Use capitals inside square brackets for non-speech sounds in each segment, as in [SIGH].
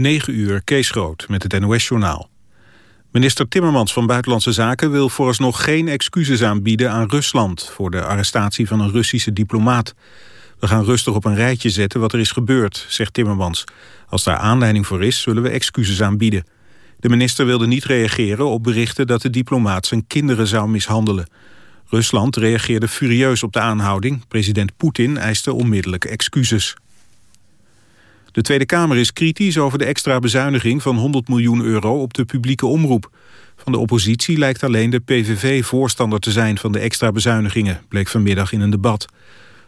9 uur, Kees Groot, met het NOS-journaal. Minister Timmermans van Buitenlandse Zaken wil vooralsnog geen excuses aanbieden aan Rusland... voor de arrestatie van een Russische diplomaat. We gaan rustig op een rijtje zetten wat er is gebeurd, zegt Timmermans. Als daar aanleiding voor is, zullen we excuses aanbieden. De minister wilde niet reageren op berichten dat de diplomaat zijn kinderen zou mishandelen. Rusland reageerde furieus op de aanhouding. President Poetin eiste onmiddellijk excuses. De Tweede Kamer is kritisch over de extra bezuiniging van 100 miljoen euro op de publieke omroep. Van de oppositie lijkt alleen de PVV voorstander te zijn van de extra bezuinigingen, bleek vanmiddag in een debat.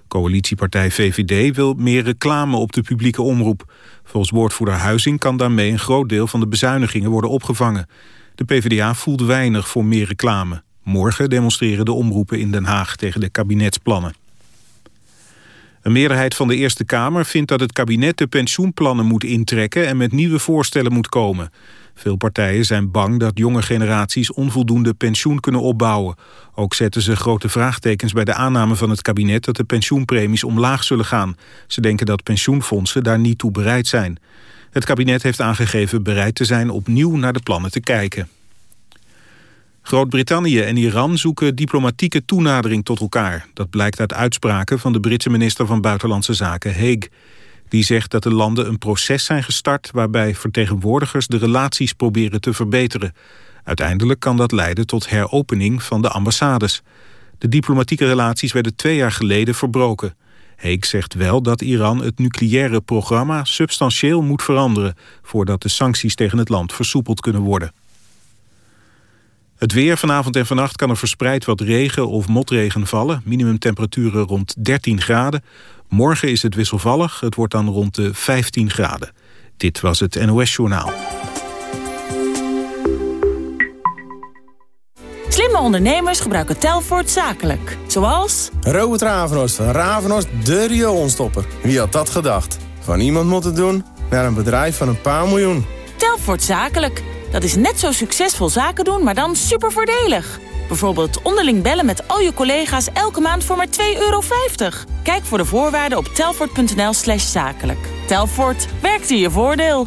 Coalitiepartij VVD wil meer reclame op de publieke omroep. Volgens woordvoerder Huizing kan daarmee een groot deel van de bezuinigingen worden opgevangen. De PvdA voelt weinig voor meer reclame. Morgen demonstreren de omroepen in Den Haag tegen de kabinetsplannen. Een meerderheid van de Eerste Kamer vindt dat het kabinet de pensioenplannen moet intrekken en met nieuwe voorstellen moet komen. Veel partijen zijn bang dat jonge generaties onvoldoende pensioen kunnen opbouwen. Ook zetten ze grote vraagtekens bij de aanname van het kabinet dat de pensioenpremies omlaag zullen gaan. Ze denken dat pensioenfondsen daar niet toe bereid zijn. Het kabinet heeft aangegeven bereid te zijn opnieuw naar de plannen te kijken. Groot-Brittannië en Iran zoeken diplomatieke toenadering tot elkaar. Dat blijkt uit uitspraken van de Britse minister van Buitenlandse Zaken Hague. Die zegt dat de landen een proces zijn gestart... waarbij vertegenwoordigers de relaties proberen te verbeteren. Uiteindelijk kan dat leiden tot heropening van de ambassades. De diplomatieke relaties werden twee jaar geleden verbroken. Heek zegt wel dat Iran het nucleaire programma substantieel moet veranderen... voordat de sancties tegen het land versoepeld kunnen worden. Het weer vanavond en vannacht kan er verspreid wat regen of motregen vallen. Minimumtemperaturen rond 13 graden. Morgen is het wisselvallig. Het wordt dan rond de 15 graden. Dit was het NOS Journaal. Slimme ondernemers gebruiken Telfort zakelijk. Zoals... Robert Ravenhorst van Ravenhorst de rioolstopper. Wie had dat gedacht? Van iemand moet het doen naar een bedrijf van een paar miljoen. Telfort zakelijk. Dat is net zo succesvol zaken doen, maar dan super voordelig. Bijvoorbeeld onderling bellen met al je collega's elke maand voor maar 2,50 euro. Kijk voor de voorwaarden op telfort.nl slash zakelijk. Telfort, werkt in je voordeel.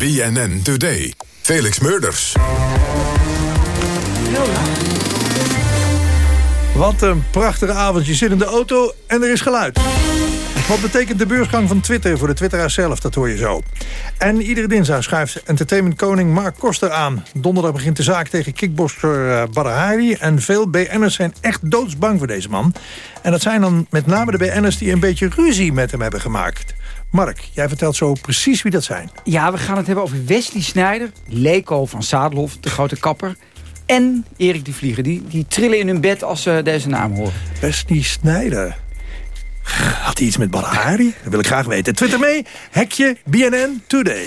BNN Today. Felix Murders. Wat een prachtige avond. Je zit in de auto en er is geluid. Wat betekent de beursgang van Twitter voor de twitteraar zelf? Dat hoor je zo. En iedere dinsdag schuift entertainmentkoning Mark Koster aan. Donderdag begint de zaak tegen kickboxer uh, Badr Hari. En veel BN'ers zijn echt doodsbang voor deze man. En dat zijn dan met name de BN'ers die een beetje ruzie met hem hebben gemaakt. Mark, jij vertelt zo precies wie dat zijn. Ja, we gaan het hebben over Wesley Snijder, Leko van Zadelhof, de grote kapper... en Erik de Vlieger. Die, die trillen in hun bed als ze deze naam horen. Wesley Snijder. Had hij iets met Badahari? Dat wil ik graag weten. Twitter mee, hekje BNN Today.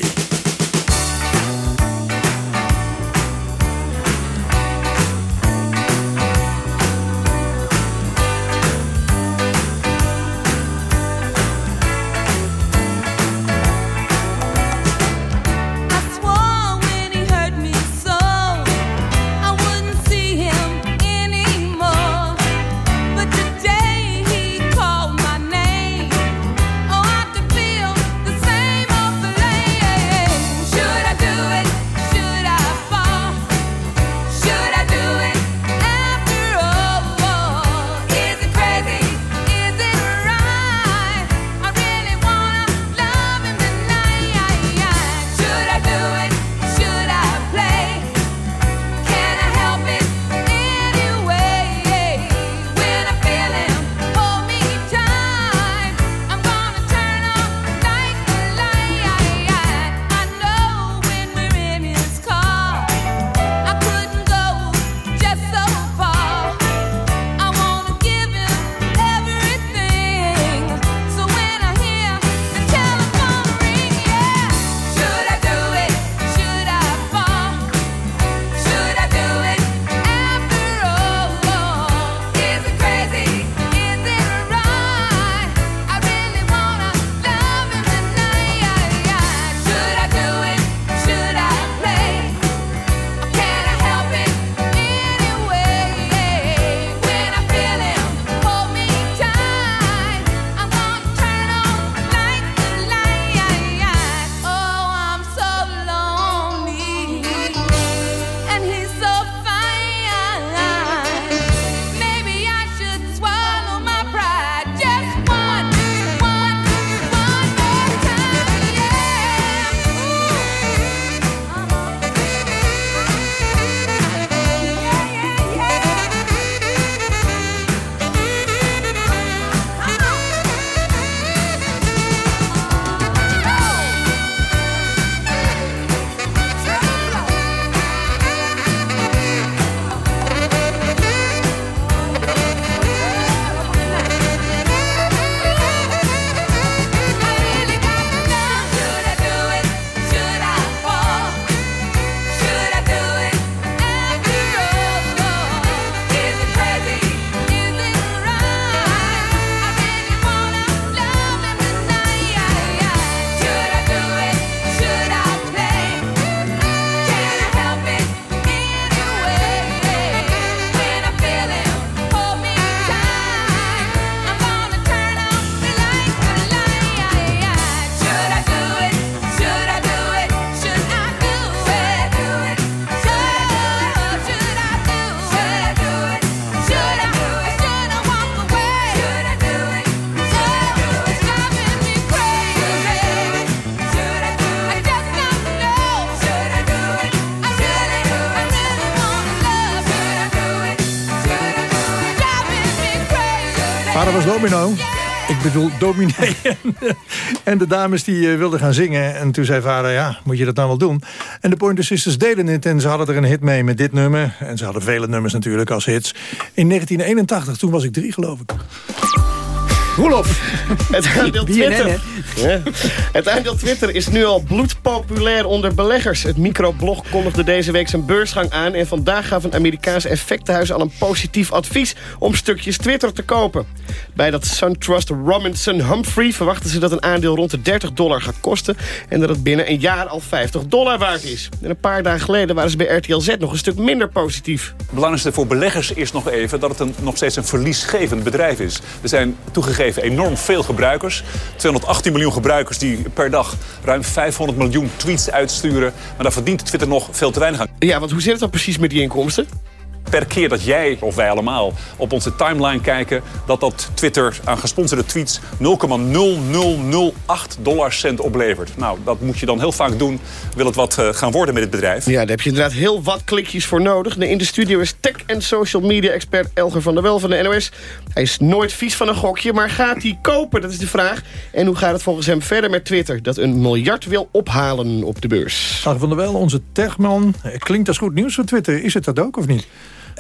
Ik bedoel dominee. [LAUGHS] en de dames die uh, wilden gaan zingen. En toen zei vader, ja, moet je dat nou wel doen? En de Pointer Sisters deden het. En ze hadden er een hit mee met dit nummer. En ze hadden vele nummers natuurlijk als hits. In 1981, toen was ik drie geloof ik. Roelof. Het [LAUGHS] aandeel Twitter. Ja. Het aandeel Twitter is nu al bloedpopulair onder beleggers. Het microblog kondigde deze week zijn beursgang aan... en vandaag gaf een Amerikaanse effectenhuis al een positief advies... om stukjes Twitter te kopen. Bij dat SunTrust Robinson Humphrey verwachten ze dat een aandeel rond de 30 dollar gaat kosten... en dat het binnen een jaar al 50 dollar waard is. En een paar dagen geleden waren ze bij RTL Z nog een stuk minder positief. Het belangrijkste voor beleggers is nog even... dat het een, nog steeds een verliesgevend bedrijf is. Er zijn toegegeven enorm veel gebruikers. 218 miljoen gebruikers die per dag ruim 500 miljoen tweets uitsturen. Maar daar verdient Twitter nog veel te weinig aan. Ja, want hoe zit het dan precies met die inkomsten? Per keer dat jij of wij allemaal op onze timeline kijken... dat dat Twitter aan gesponsorde tweets 0,0008 dollarcent oplevert. Nou, dat moet je dan heel vaak doen, wil het wat uh, gaan worden met het bedrijf. Ja, daar heb je inderdaad heel wat klikjes voor nodig. In de studio is tech- en social media-expert Elger van der Wel van de NOS. Hij is nooit vies van een gokje, maar gaat hij kopen? Dat is de vraag. En hoe gaat het volgens hem verder met Twitter... dat een miljard wil ophalen op de beurs? Elger van der Wel, onze techman. Klinkt als goed nieuws voor Twitter. Is het dat ook of niet?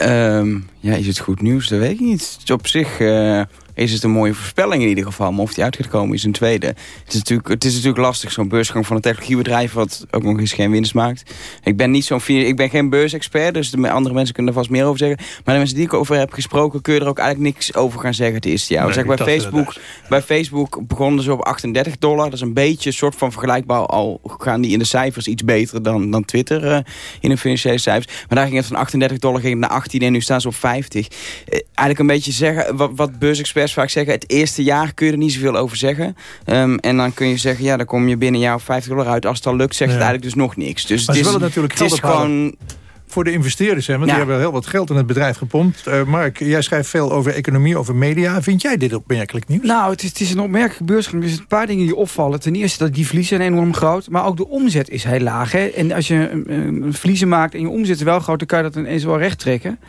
Um, ja, is het goed nieuws? Dat weet ik niet. Op zich uh, is het een mooie voorspelling in ieder geval. Maar of die uit gaat komen is een tweede. Het is natuurlijk, het is natuurlijk lastig, zo'n beursgang van een technologiebedrijf... wat ook nog eens geen winst maakt. Ik ben, niet zo'n ik ben geen beursexpert, dus de andere mensen kunnen er vast meer over zeggen. Maar de mensen die ik over heb gesproken... kun je er ook eigenlijk niks over gaan zeggen het eerste jaar. Nee, zeg, bij, Facebook, bij Facebook begonnen ze op 38 dollar. Dat is een beetje een soort van vergelijkbaar. Al gaan die in de cijfers iets beter dan, dan Twitter uh, in de financiële cijfers. Maar daar ging het van 38 dollar ging het naar 18 en nu staan ze op 50. Uh, eigenlijk een beetje zeggen, wat, wat beursexperts vaak zeggen... het eerste jaar kun je er niet zoveel over zeggen. Um, en dan kun je zeggen, ja, dan kom je binnen een jaar of 50 dollar uit. Als het al lukt, zegt ja. het eigenlijk dus nog niks. Dus maar het is, natuurlijk het is gewoon voor de investeerders. Hè? Want ja. die hebben heel wat geld in het bedrijf gepompt. Uh, Mark, jij schrijft veel over economie, over media. Vind jij dit opmerkelijk nieuws? Nou, het is, het is een opmerkelijke beursgang. Er zijn een paar dingen die opvallen. Ten eerste dat die verliezen zijn enorm groot. Maar ook de omzet is heel laag. Hè? En als je uh, verliezen maakt en je omzet is wel groot... dan kan je dat ineens wel recht trekken.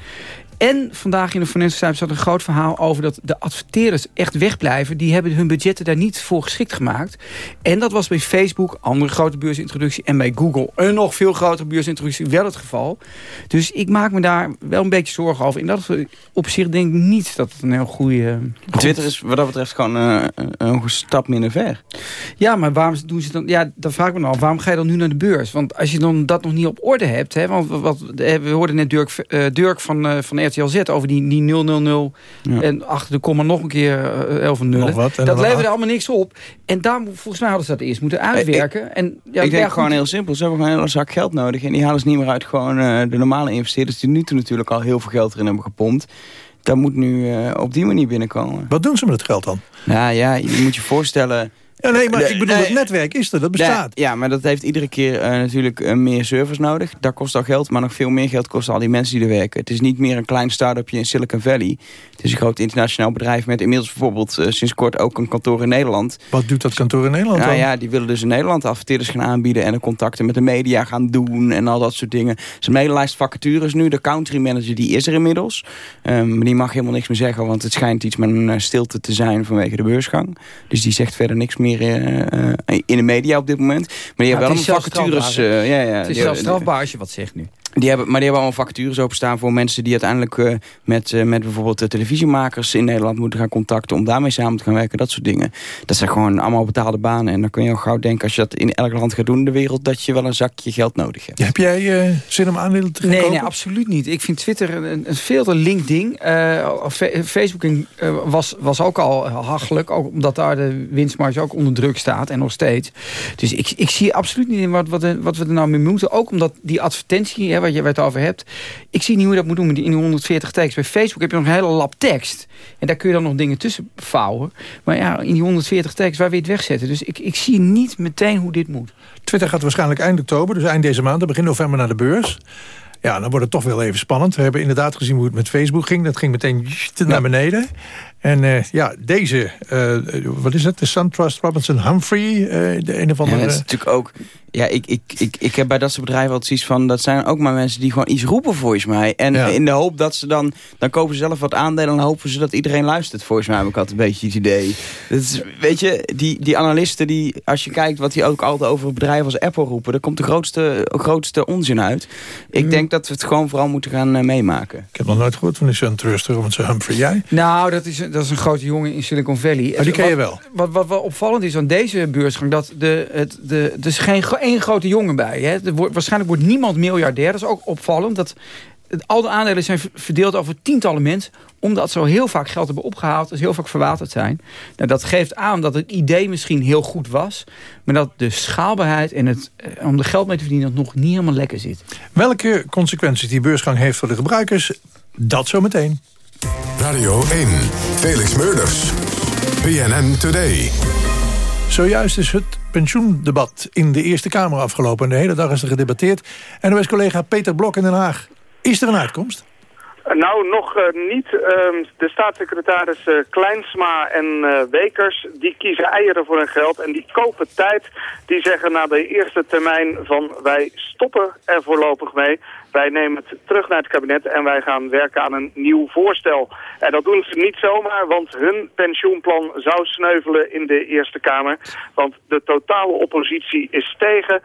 En vandaag in de Financial Times zat een groot verhaal over dat de adverteerders echt wegblijven. Die hebben hun budgetten daar niet voor geschikt gemaakt. En dat was bij Facebook, andere grote beursintroductie. En bij Google, een nog veel grotere beursintroductie, wel het geval. Dus ik maak me daar wel een beetje zorgen over. In dat opzicht denk ik niet dat het een heel goede... Twitter is wat dat betreft gewoon uh, een stap minder ver. Ja, maar waarom doen ze dan... Ja, dan vraag ik me dan af, waarom ga je dan nu naar de beurs? Want als je dan dat nog niet op orde hebt... Hè, want wat, we hoorden net Dirk, uh, Dirk van, uh, van RTL Z over die, die 000 ja. en achter de komma nog een keer uh, 11 nullen. Wat, dat leverde allemaal niks op. En daar, volgens mij hadden ze dat eerst moeten uitwerken. Ik, en, ja, ik denk gewoon heel simpel. Ze hebben gewoon een hele zak geld nodig. En die halen ze niet meer uit gewoon uh, de normale investeerders... die nu toe natuurlijk al heel veel geld erin hebben gepompt. Dat moet nu uh, op die manier binnenkomen. Wat doen ze met het geld dan? Nou ja, je moet je voorstellen... Ja, nee, maar ik bedoel, het netwerk is er, dat bestaat. Ja, maar dat heeft iedere keer uh, natuurlijk uh, meer servers nodig. Dat kost al geld, maar nog veel meer geld kosten al die mensen die er werken. Het is niet meer een klein start-upje in Silicon Valley. Het is een groot internationaal bedrijf met inmiddels bijvoorbeeld uh, sinds kort ook een kantoor in Nederland. Wat doet dat kantoor in Nederland nou, dan? Ja, die willen dus in Nederland adverteerders gaan aanbieden en de contacten met de media gaan doen en al dat soort dingen. Zijn hele lijst vacatures nu. De country manager die is er inmiddels. Um, maar die mag helemaal niks meer zeggen, want het schijnt iets met een stilte te zijn vanwege de beursgang. Dus die zegt verder niks meer in de media op dit moment. Maar die hebben wel allemaal vacatures. Uh, ja, ja, het is zelfs strafbaar als je wat zegt nu. Die hebben, maar die hebben allemaal vacatures openstaan voor mensen die uiteindelijk uh, met, uh, met bijvoorbeeld de televisiemakers in Nederland moeten gaan contacten om daarmee samen te gaan werken, dat soort dingen. Dat zijn gewoon allemaal betaalde banen en dan kun je al gauw denken als je dat in elk land gaat doen in de wereld, dat je wel een zakje geld nodig hebt. Ja, heb jij uh, zin om aandelen te nee, kopen? Nee, absoluut niet. Ik vind Twitter een, een veel te link ding. Facebook was, was ook al hachelijk, ook omdat daar de winstmarge ook onder druk staat en nog steeds. Dus ik, ik zie absoluut niet in wat, wat, wat we er nou mee moeten. Ook omdat die advertentie, hè, wat je het over hebt. Ik zie niet hoe je dat moet doen in die 140 tekst. Bij Facebook heb je nog een hele lap tekst. En daar kun je dan nog dingen tussen vouwen. Maar ja, in die 140 tekst, waar wil je het wegzetten? Dus ik, ik zie niet meteen hoe dit moet. Twitter gaat waarschijnlijk eind oktober, dus eind deze maand, begin november naar de beurs. Ja, dan wordt het toch wel even spannend. We hebben inderdaad gezien hoe het met Facebook ging. Dat ging meteen naar beneden. En eh, ja, deze, uh, wat is het? De SunTrust Robinson Humphrey. Uh, de een of andere... Ja, dat is natuurlijk ook ja, ik, ik, ik, ik heb bij dat soort bedrijven altijd zoiets van... dat zijn ook maar mensen die gewoon iets roepen volgens mij. En in de hoop dat ze dan... dan kopen ze zelf wat aandelen en hopen ze dat iedereen luistert. Volgens mij heb ik altijd een beetje het idee. Dat is, weet je, die, die analisten die... als je kijkt wat die ook altijd over bedrijven als Apple roepen... daar komt de grootste, grootste onzin uit. Ik mm. denk dat we het gewoon vooral moeten gaan uh, meemaken. Ik heb nog nooit gehoord van die SunTrust, want ze Humphrey. Jij? Nou, dat is, dat is een grote jongen in Silicon Valley. Maar oh, die ken je wel? Wat, wat, wat, opvallend is aan deze beursgang... dat de, het, de, er is geen één grote jongen bij. Hè. Er wordt, waarschijnlijk wordt niemand miljardair. Dat is ook opvallend. Dat al de aandelen zijn verdeeld over tientallen mensen. Omdat ze heel vaak geld hebben opgehaald. Dus heel vaak verwaterd zijn. Nou, dat geeft aan dat het idee misschien heel goed was. Maar dat de schaalbaarheid en het, eh, om er geld mee te verdienen... nog niet helemaal lekker zit. Welke consequenties die beursgang heeft voor de gebruikers? Dat zometeen. Radio 1. Felix Meurders. BNN Today. Zojuist is het pensioendebat in de Eerste Kamer afgelopen. En de hele dag is er gedebatteerd. NOS-collega Peter Blok in Den Haag. Is er een uitkomst? Nou, nog uh, niet. Uh, de staatssecretaris uh, Kleinsma en Wekers, die kiezen eieren voor hun geld en die kopen tijd. Die zeggen na de eerste termijn van wij stoppen er voorlopig mee. Wij nemen het terug naar het kabinet en wij gaan werken aan een nieuw voorstel. En dat doen ze niet zomaar, want hun pensioenplan zou sneuvelen in de Eerste Kamer. Want de totale oppositie is tegen.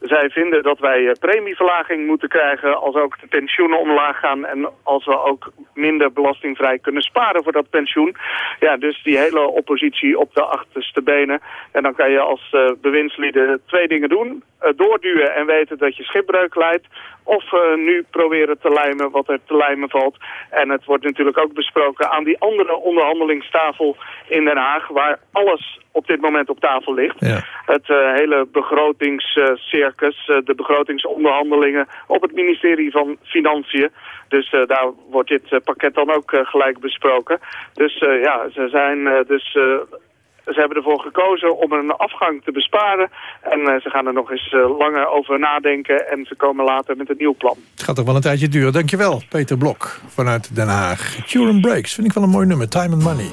Zij vinden dat wij eh, premieverlaging moeten krijgen als ook de pensioenen omlaag gaan... en als we ook minder belastingvrij kunnen sparen voor dat pensioen. Ja, dus die hele oppositie op de achterste benen. En dan kan je als uh, bewindslieden twee dingen doen. Uh, doorduwen en weten dat je schipbreuk leidt. Of nu proberen te lijmen wat er te lijmen valt. En het wordt natuurlijk ook besproken aan die andere onderhandelingstafel in Den Haag... waar alles op dit moment op tafel ligt. Ja. Het uh, hele begrotingscircus, uh, de begrotingsonderhandelingen op het ministerie van Financiën. Dus uh, daar wordt dit pakket dan ook gelijk besproken. Dus ja, ze zijn dus ze hebben ervoor gekozen om een afgang te besparen. En uh, ze gaan er nog eens uh, langer over nadenken. En ze komen later met een nieuw plan. Het gaat toch wel een tijdje duren. Dankjewel, Peter Blok vanuit Den Haag. Turin Breaks vind ik wel een mooi nummer. Time and Money.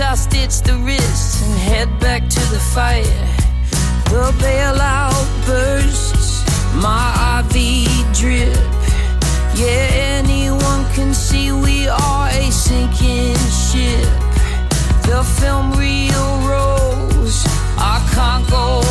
I stitch the wrists and head back to the fire. The bailout bursts, my IV drip. Yeah, anyone can see we are a sinking ship the film reel rolls. I can't go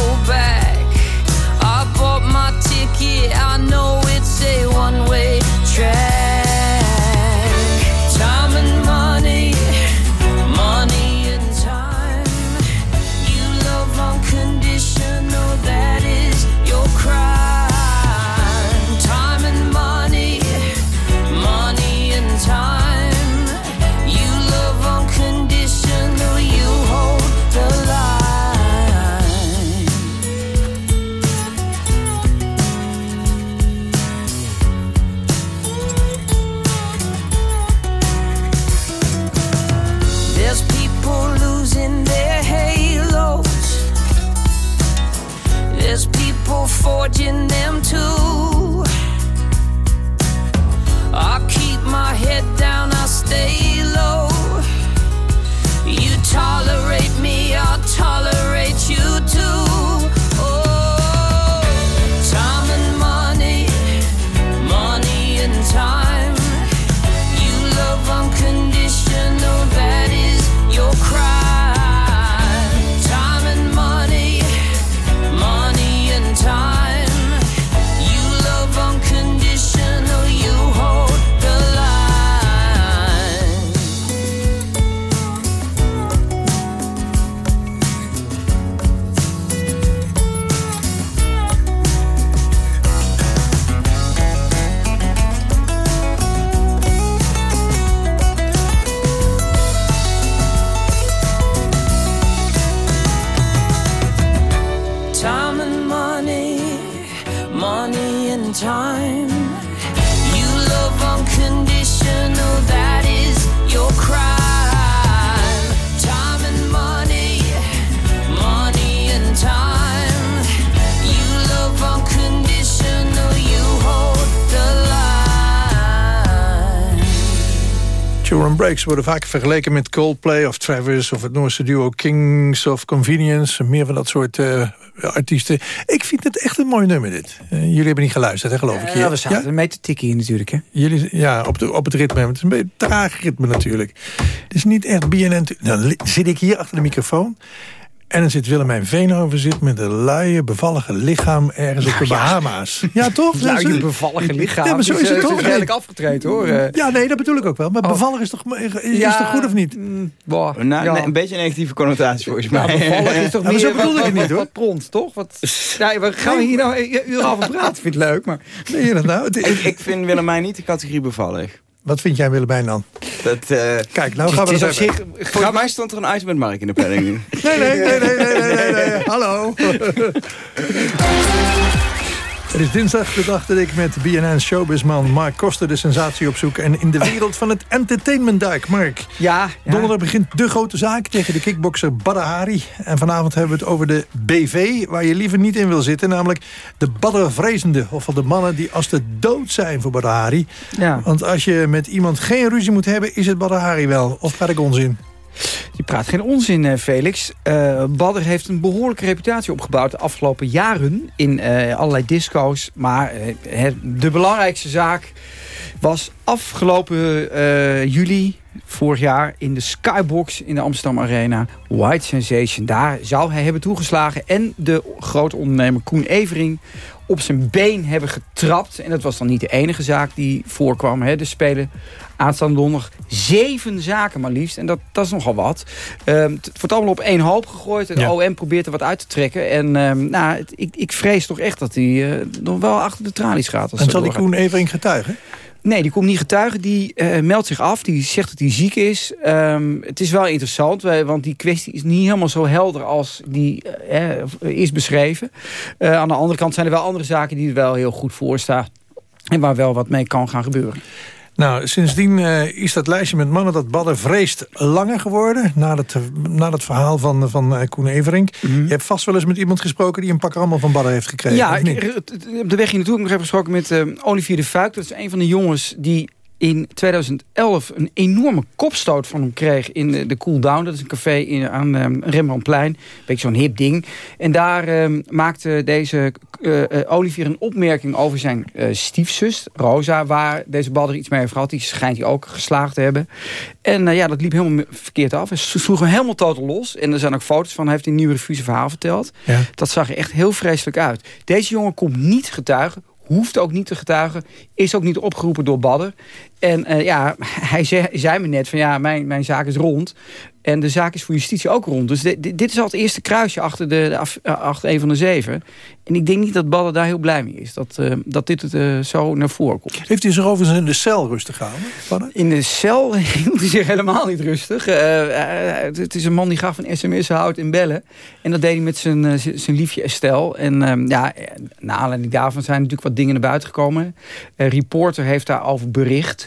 Breaks worden vaak vergeleken met Coldplay of Travis... of het Noorse duo Kings of Convenience. Meer van dat soort uh, artiesten. Ik vind het echt een mooi nummer, dit. Uh, jullie hebben niet geluisterd, hè, geloof ik. Ja, we zaten ja? mee te tikken natuurlijk, hè? Jullie, ja, op, de, op het ritme. Het is een beetje traag ritme natuurlijk. Het is niet echt BNN... Dan zit ik hier achter de microfoon... En dan zit Willemijn Veenhoven zit met een luie, bevallige lichaam ergens op de Bahama's. [LAUGHS] Ja, toch? Luie, bevallige lichaam. Ja, maar zo is het, toch? Het is redelijk afgetreden, hoor. Ja, nee, dat bedoel ik ook wel. Maar oh. bevallig is toch, is ja, toch goed of niet? Mm, boah, nou, ja. nee, een beetje een negatieve connotatie volgens mij. Ja, bevallig is toch [LAUGHS] meer... zo bedoel ik het niet, hoor. Wat pront, toch? Wat, [LAUGHS] ja, we gaan we hier nou een uur over praten? Vind het leuk, maar... Nee, dat nou? Ik, ik vind Willemijn niet de categorie bevallig. Wat vind jij Willemijn dan? Dat, uh, Kijk, nou gaan we het zich, Volgens mij stond er een ice met Mark in de planning. nee, nee, nee, nee, nee, nee, nee. Hallo. [LAUGHS] Het is dinsdag de dag dat ik met BNN showbizman Mark Koster de sensatie opzoek. En in de wereld van het entertainment duik. Mark, ja, ja. donderdag begint de grote zaak tegen de kickbokser Badr Hari. En vanavond hebben we het over de BV, waar je liever niet in wil zitten. Namelijk de Badr-vrezende. Of de mannen die als de dood zijn voor Badr Hari. Ja. Want als je met iemand geen ruzie moet hebben, is het Badr Hari wel. Of praat ik onzin? Je praat geen onzin, eh, Felix. Uh, Badder heeft een behoorlijke reputatie opgebouwd de afgelopen jaren in uh, allerlei disco's. Maar de belangrijkste zaak was afgelopen juli vorig jaar in de Skybox in de Amsterdam Arena. White Sensation, daar zou hij hebben toegeslagen. En de grote ondernemer Koen Evering op zijn been hebben getrapt. En dat was dan niet de enige zaak die voorkwam. Hè. Er spelen aanstaande donderdag zeven zaken maar liefst. En dat, dat is nogal wat. Um, het wordt allemaal op één hoop gegooid. En de OM probeert er wat uit te trekken. En um, nou, het, ik, ik vrees toch echt dat hij uh, nog wel achter de tralies gaat. Als en zal die Koen Evering getuigen? Nee, die komt niet getuigen. Die uh, meldt zich af. Die zegt dat hij ziek is. Um, het is wel interessant, want die kwestie is niet helemaal zo helder als die uh, is beschreven. Uh, aan de andere kant zijn er wel andere zaken die er wel heel goed voor staan. En waar wel wat mee kan gaan gebeuren. Nou, sindsdien uh, is dat lijstje met mannen dat Badden vreest langer geworden. Na het, na het verhaal van, van uh, Koen Everink. Mhm. Je hebt vast wel eens met iemand gesproken die een pak allemaal van Badden heeft gekregen. Ja, op de weg hier naartoe heb ik nog even gesproken met uh, Olivier de Fuik. Dat is een van de jongens die in 2011 een enorme kopstoot van hem kreeg in de, de Cool Down. Dat is een café in, aan um, Rembrandtplein. Een beetje zo'n hip ding. En daar um, maakte deze uh, Olivier een opmerking over zijn uh, stiefzus, Rosa... waar deze badder iets mee heeft gehad. Die schijnt hij ook geslaagd te hebben. En ja, dat liep helemaal verkeerd af. Hij sloeg hem helemaal totaal los. En er zijn ook foto's van. Hij heeft in Nieuwe Revue verhaal verteld. Ja. Dat zag er echt heel vreselijk uit. Deze jongen komt niet getuigen hoeft ook niet te getuigen. Is ook niet opgeroepen door Badder. En uh, ja, [LAUGHS] hij zei, zei, me net van ja, mijn, mijn zaak is rond. En de zaak is voor justitie ook rond. Dus dit is al het eerste kruisje achter, de, de af, eh, achter een van de zeven. En ik denk niet dat Badder daar heel blij mee is. Dat, uh, dat dit uh, zo naar voren komt. Heeft hij zich overigens in de cel rustig gehouden? In de cel hield [LAUGHS] hij zich helemaal niet rustig. Het is een man die graag van sms houdt en bellen. En dat deed hij met zijn, zijn liefje Estelle. En ehm, ja, naar aanleiding daarvan zijn natuurlijk wat dingen naar buiten gekomen. reporter heeft daarover bericht.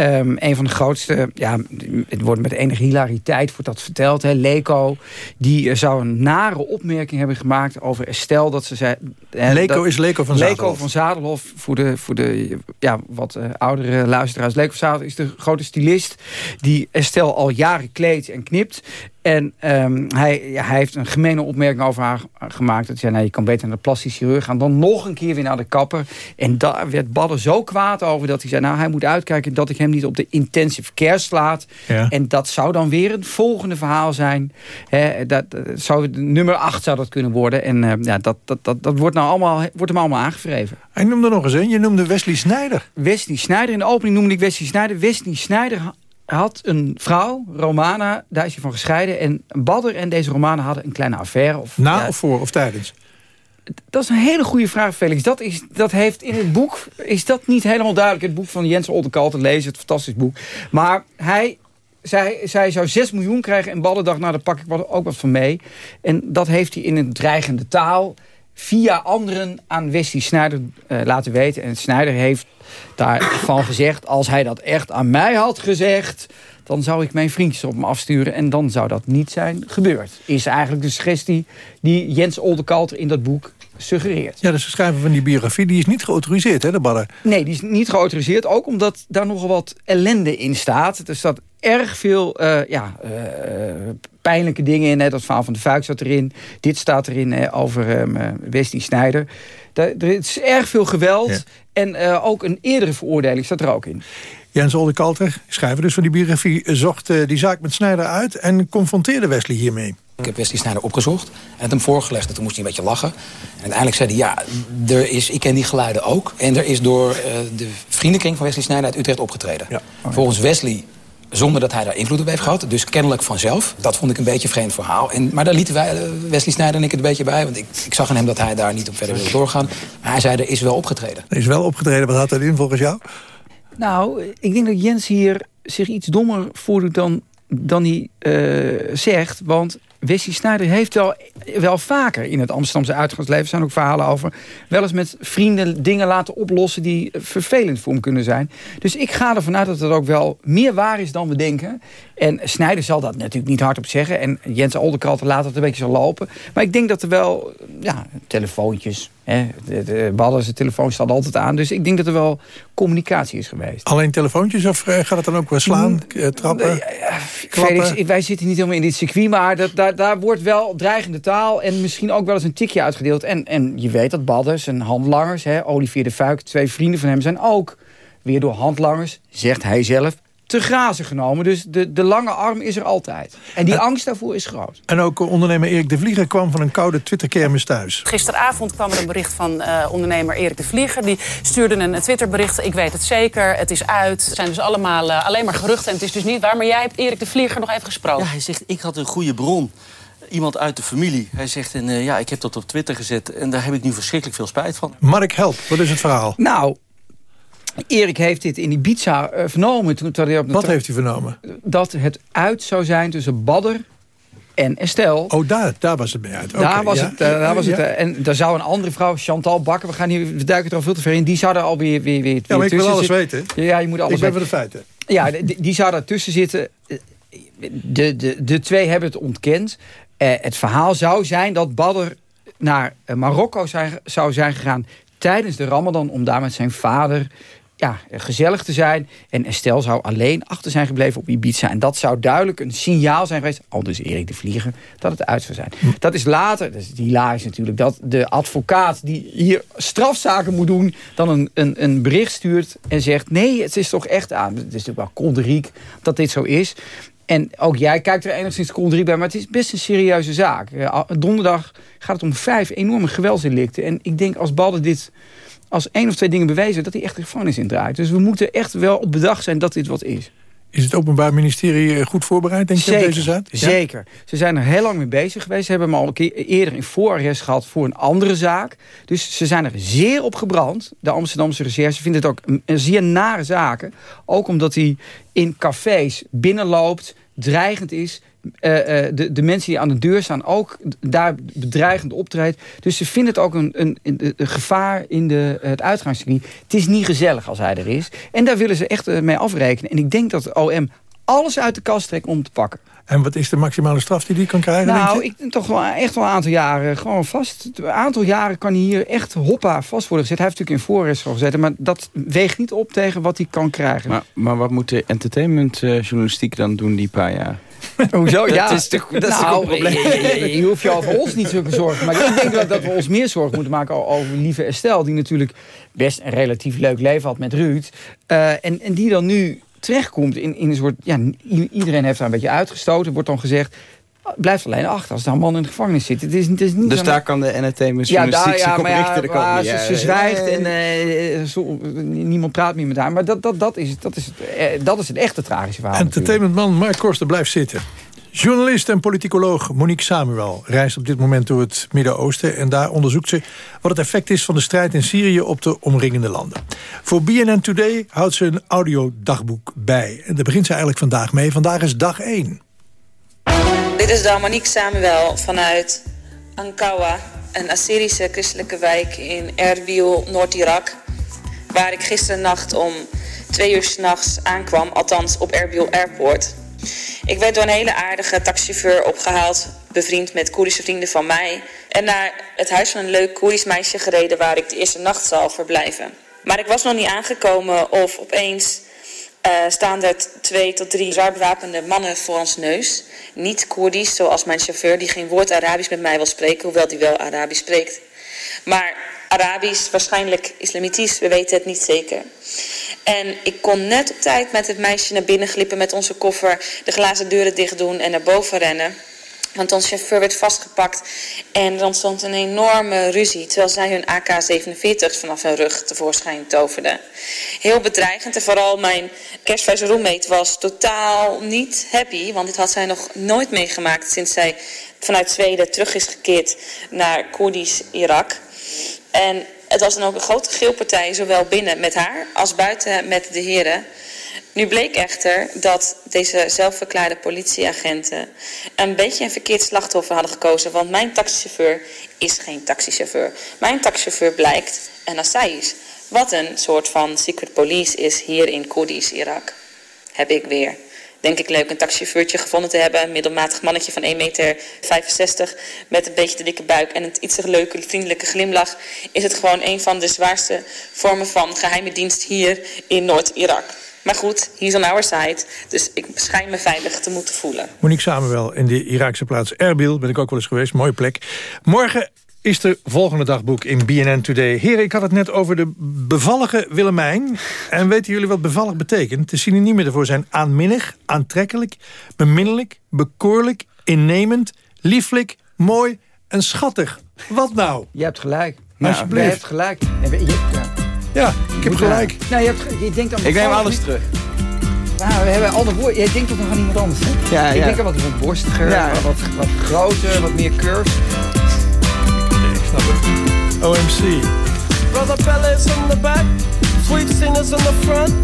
Um, een van de grootste, ja, het wordt met enige hilariteit wordt dat verteld. Hè, Leco, die zou een nare opmerking hebben gemaakt over Estelle. Dat ze zei, Leco is Leco van Zadelhof. Leco van Zadelhof, voor de, voor de ja, wat uh, oudere luisteraars. Leco van Zadelhof is de grote stylist die Estelle al jaren kleedt en knipt. En um, hij, ja, hij heeft een gemene opmerking over haar gemaakt. Dat zei, nee, je kan beter naar de plastisch chirurg gaan. Dan nog een keer weer naar de kapper. En daar werd Badder zo kwaad over dat hij zei... nou, hij moet uitkijken dat ik hem niet op de intensive care slaat. Ja. En dat zou dan weer het volgende verhaal zijn. Dat, zou, nummer 8 zou dat kunnen worden. En uh, ja, dat, dat, dat, dat wordt, nou allemaal, wordt hem allemaal aangevreven. Hij noemde nog eens een. Je noemde Wesley Snijder. Wesley Snijder. In de opening noemde ik Wesley Snijder. Wesley Snijder had een vrouw, Romana, daar is hij van gescheiden. En Badder en deze Romana hadden een kleine affaire. Of, Na of voor of tijdens? Dat is een hele goede vraag, Felix. Dat, is, dat heeft in het boek, is dat niet helemaal duidelijk. Het boek van Jens Oldenkalten te lezen, het fantastisch boek. Maar hij zij, zij zou 6 miljoen krijgen en dacht, nou daar pak ik ook wat van mee. En dat heeft hij in een dreigende taal via anderen aan Wesley Snijder uh, laten weten. En Snijder heeft daarvan gezegd... als hij dat echt aan mij had gezegd... dan zou ik mijn vriendjes op me afsturen... en dan zou dat niet zijn gebeurd. Is eigenlijk de suggestie die Jens Oldekalter in dat boek suggereert. Ja, dus het schrijven van die biografie, die is niet geautoriseerd, hè, de Badder? Nee, die is niet geautoriseerd. Ook omdat daar nogal wat ellende in staat. Er staat erg veel eh, ja, uh, pijnlijke dingen in. Hè. Dat verhaal van de Vuik zat erin. Dit staat erin hè, over um, Wesley Snijder. Daar, er is erg veel geweld. Ja. En uh, ook een eerdere veroordeling staat er ook in. Jens Oldekalter, schrijver dus van die biografie... zocht uh, die zaak met Snijder uit en confronteerde Wesley hiermee. Ik heb Wesley Snijder opgezocht en het hem voorgelegd. En toen moest hij een beetje lachen. En uiteindelijk zei hij, ja, er is, ik ken die geluiden ook. En er is door uh, de vriendenkring van Wesley Snijder uit Utrecht opgetreden. Ja. Volgens Wesley zonder dat hij daar invloed op heeft gehad. Dus kennelijk vanzelf. Dat vond ik een beetje een vreemd verhaal. En, maar daar lieten wij, Wesley Snijder en ik het een beetje bij. Want ik, ik zag aan hem dat hij daar niet op verder wilde doorgaan. Maar hij zei, er is wel opgetreden. Er is wel opgetreden. Wat had dat in volgens jou? Nou, ik denk dat Jens hier zich iets dommer voordoet dan, dan hij uh, zegt. Want Wesley Snijder heeft wel, wel vaker in het Amsterdamse uitgangsleven... zijn ook verhalen over... wel eens met vrienden dingen laten oplossen... die vervelend voor hem kunnen zijn. Dus ik ga ervan uit dat het ook wel meer waar is dan we denken. En Snijder zal dat natuurlijk niet hardop zeggen. En Jens Oldekralt laat het een beetje zo lopen. Maar ik denk dat er wel ja, telefoontjes... Hè, de, de, we hadden zijn telefoon staat altijd aan. Dus ik denk dat er wel communicatie is geweest. Alleen telefoontjes of gaat het dan ook wel slaan, mm, trappen, Felix, wij zitten niet helemaal in dit circuit... maar dat, daar, daar wordt wel dreigende taal... en misschien ook wel eens een tikje uitgedeeld. En, en je weet dat Badders en handlangers... Hè, Olivier de Fuik, twee vrienden van hem... zijn ook weer door handlangers, zegt hij zelf te grazen genomen. Dus de, de lange arm is er altijd. En die angst daarvoor is groot. En ook ondernemer Erik de Vlieger kwam van een koude Twitterkermis thuis. Gisteravond kwam er een bericht van uh, ondernemer Erik de Vlieger. Die stuurde een Twitterbericht. Ik weet het zeker, het is uit. Het zijn dus allemaal uh, alleen maar geruchten. En het is dus niet waar. Maar jij hebt Erik de Vlieger nog even gesproken. Ja, hij zegt, ik had een goede bron iemand uit de familie. Hij zegt, en, uh, ja, ik heb dat op Twitter gezet... en daar heb ik nu verschrikkelijk veel spijt van. Mark, help. Wat is het verhaal? Nou, Erik heeft dit in Ibiza uh, vernomen. Toen, hij op Wat heeft hij vernomen? Dat het uit zou zijn tussen Badder en Estelle. Oh, daar, daar was het mee uit. Daar okay, was, ja. het, uh, daar was ja. het. Uh, en daar zou een andere vrouw, Chantal Bakker... we, gaan hier, we duiken er al veel te ver in... die zou er alweer weer, weer, weer Ja, maar ik wil alles zitten. weten. Ja, je moet alles ik ben weten. van de feiten. Ja, die, die zou daartussen zitten. De, de, de twee hebben het ontkend. Uh, het verhaal zou zijn dat Badder naar Marokko zijn, zou zijn gegaan... tijdens de Ramadan om daar met zijn vader ja, gezellig te zijn. En Estelle zou alleen achter zijn gebleven op Ibiza. En dat zou duidelijk een signaal zijn geweest, al dus Erik de Vlieger, dat het uit zou zijn. Dat is later, dat is natuurlijk, dat de advocaat die hier strafzaken moet doen, dan een, een, een bericht stuurt en zegt, nee, het is toch echt aan. Het is natuurlijk wel kolderiek dat dit zo is. En ook jij kijkt er enigszins kolderiek bij, maar het is best een serieuze zaak. Donderdag gaat het om vijf enorme geweldsdelicten. En ik denk als Badden dit als één of twee dingen bewijzen... dat hij echt de gevangenis indraait. Dus we moeten echt wel op bedacht zijn dat dit wat is. Is het Openbaar Ministerie goed voorbereid, denk je, zeker, op deze zaak? Ja? Zeker. Ze zijn er heel lang mee bezig geweest. Ze hebben hem al een keer eerder in voorarrest gehad voor een andere zaak. Dus ze zijn er zeer op gebrand. De Amsterdamse recherche vindt het ook een, een zeer nare zaken. Ook omdat hij in cafés binnenloopt, dreigend is... Uh, uh, de, de mensen die aan de deur staan ook daar bedreigend optreedt. Dus ze vinden het ook een, een, een, een gevaar in de, het uitgangscircuit. Het is niet gezellig als hij er is. En daar willen ze echt mee afrekenen. En ik denk dat de OM alles uit de kast trekt om te pakken. En wat is de maximale straf die die kan krijgen? Nou, ik denk toch wel echt wel een aantal jaren gewoon vast. Een aantal jaren kan hij hier echt hoppa vast worden gezet. Hij heeft natuurlijk in voorrest gezet, maar dat weegt niet op tegen wat hij kan krijgen. Maar, maar wat moet de entertainmentjournalistiek dan doen die paar jaar? [LAUGHS] Hoezo? Dat ja, is toch, dat is nou, toch een probleem? Je, je, je hoeft je over ons niet zulke zorgen Maar ik denk dat, dat we ons meer zorgen moeten maken over lieve Estelle. Die natuurlijk best een relatief leuk leven had met Ruud. Uh, en, en die dan nu terechtkomt in, in een soort... Ja, iedereen heeft daar een beetje uitgestoten. Er wordt dan gezegd... Blijft alleen achter als daar een man in de gevangenis zit. Het is, het is niet dus daar kan de entertainment ja, daar, ja, maar ja, maar ze, ze zwijgt en uh, zo, niemand praat meer met haar. Maar dat, dat, dat, is, dat, is, het, dat is het echte tragische verhaal. Entertainmentman Mark Korster blijft zitten. Journalist en politicoloog Monique Samuel reist op dit moment door het Midden-Oosten... en daar onderzoekt ze wat het effect is van de strijd in Syrië op de omringende landen. Voor BNN Today houdt ze een audiodagboek bij. En daar begint ze eigenlijk vandaag mee. Vandaag is dag 1. Dit is Monique Samuel vanuit Ankawa, een Assyrische christelijke wijk in Erbil, Noord-Irak... waar ik gisteren nacht om twee uur s'nachts aankwam, althans op Erbil Airport... Ik werd door een hele aardige taxichauffeur opgehaald, bevriend met Koerdische vrienden van mij... en naar het huis van een leuk Koerdisch meisje gereden... waar ik de eerste nacht zal verblijven. Maar ik was nog niet aangekomen of opeens staan er twee tot drie zwaar bewapende mannen voor ons neus. Niet Koerdisch, zoals mijn chauffeur, die geen woord Arabisch met mij wil spreken... hoewel die wel Arabisch spreekt. Maar Arabisch, waarschijnlijk islamitisch, we weten het niet zeker. En ik kon net op tijd met het meisje naar binnen glippen met onze koffer, de glazen deuren dicht doen en naar boven rennen. Want onze chauffeur werd vastgepakt en er ontstond een enorme ruzie... terwijl zij hun AK-47 vanaf hun rug tevoorschijn toverden. Heel bedreigend en vooral mijn kerstverse roommate was totaal niet happy... want dit had zij nog nooit meegemaakt sinds zij vanuit Zweden terug is gekeerd naar Koerdisch Irak... En het was dan ook een grote geelpartij, zowel binnen met haar als buiten met de heren. Nu bleek echter dat deze zelfverklaarde politieagenten een beetje een verkeerd slachtoffer hadden gekozen. Want mijn taxichauffeur is geen taxichauffeur. Mijn taxichauffeur blijkt een Assais. Wat een soort van secret police is hier in Koerdisch Irak. Heb ik weer denk ik leuk een taxichauffeurtje gevonden te hebben. Een middelmatig mannetje van 1,65 meter met een beetje de dikke buik en een iets leuke, vriendelijke glimlach. Is het gewoon een van de zwaarste vormen van geheime dienst hier in Noord-Irak. Maar goed, he's on our side. Dus ik schijn me veilig te moeten voelen. Monique Samuel in de Iraakse plaats Erbil. Ben ik ook wel eens geweest. Mooie plek. Morgen is de volgende dagboek in BNN Today. Heren, ik had het net over de bevallige Willemijn. En weten jullie wat bevallig betekent? De synoniemen ervoor zijn aanminnig, aantrekkelijk, beminnelijk, bekoorlijk, innemend, lieflijk, mooi en schattig. Wat nou? Je hebt gelijk. Alsjeblieft. Je hebt gelijk. Ja, ja ik heb gelijk. Nou, je, hebt, je denkt aan ik neem alles terug. Nou, we hebben al de woorden. Jij denkt toch nog aan iemand anders, hè? Ja, ik ja. denk aan wat rondborstiger, ja. wat, wat groter, wat meer curves. OMC. Brother fellas in the back, sweet singers in the front.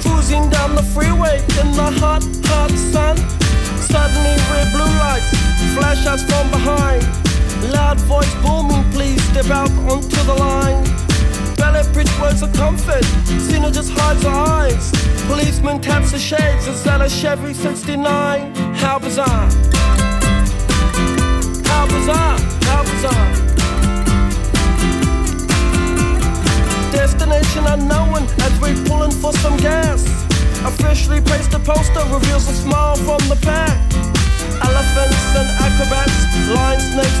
Cruising down the freeway in the hot, hot sun. Suddenly red blue lights flash us from behind. Loud voice booming, please step out onto the line. Ballet bridge words of comfort, Cena just hides her eyes. Policeman taps the shades inside a Chevy 69. How bizarre! How bizarre! How bizarre! Destination unknown as we pulling for some gas. Officially placed a poster reveals a smile from the pack. Elephants and acrobats, lion, snakes,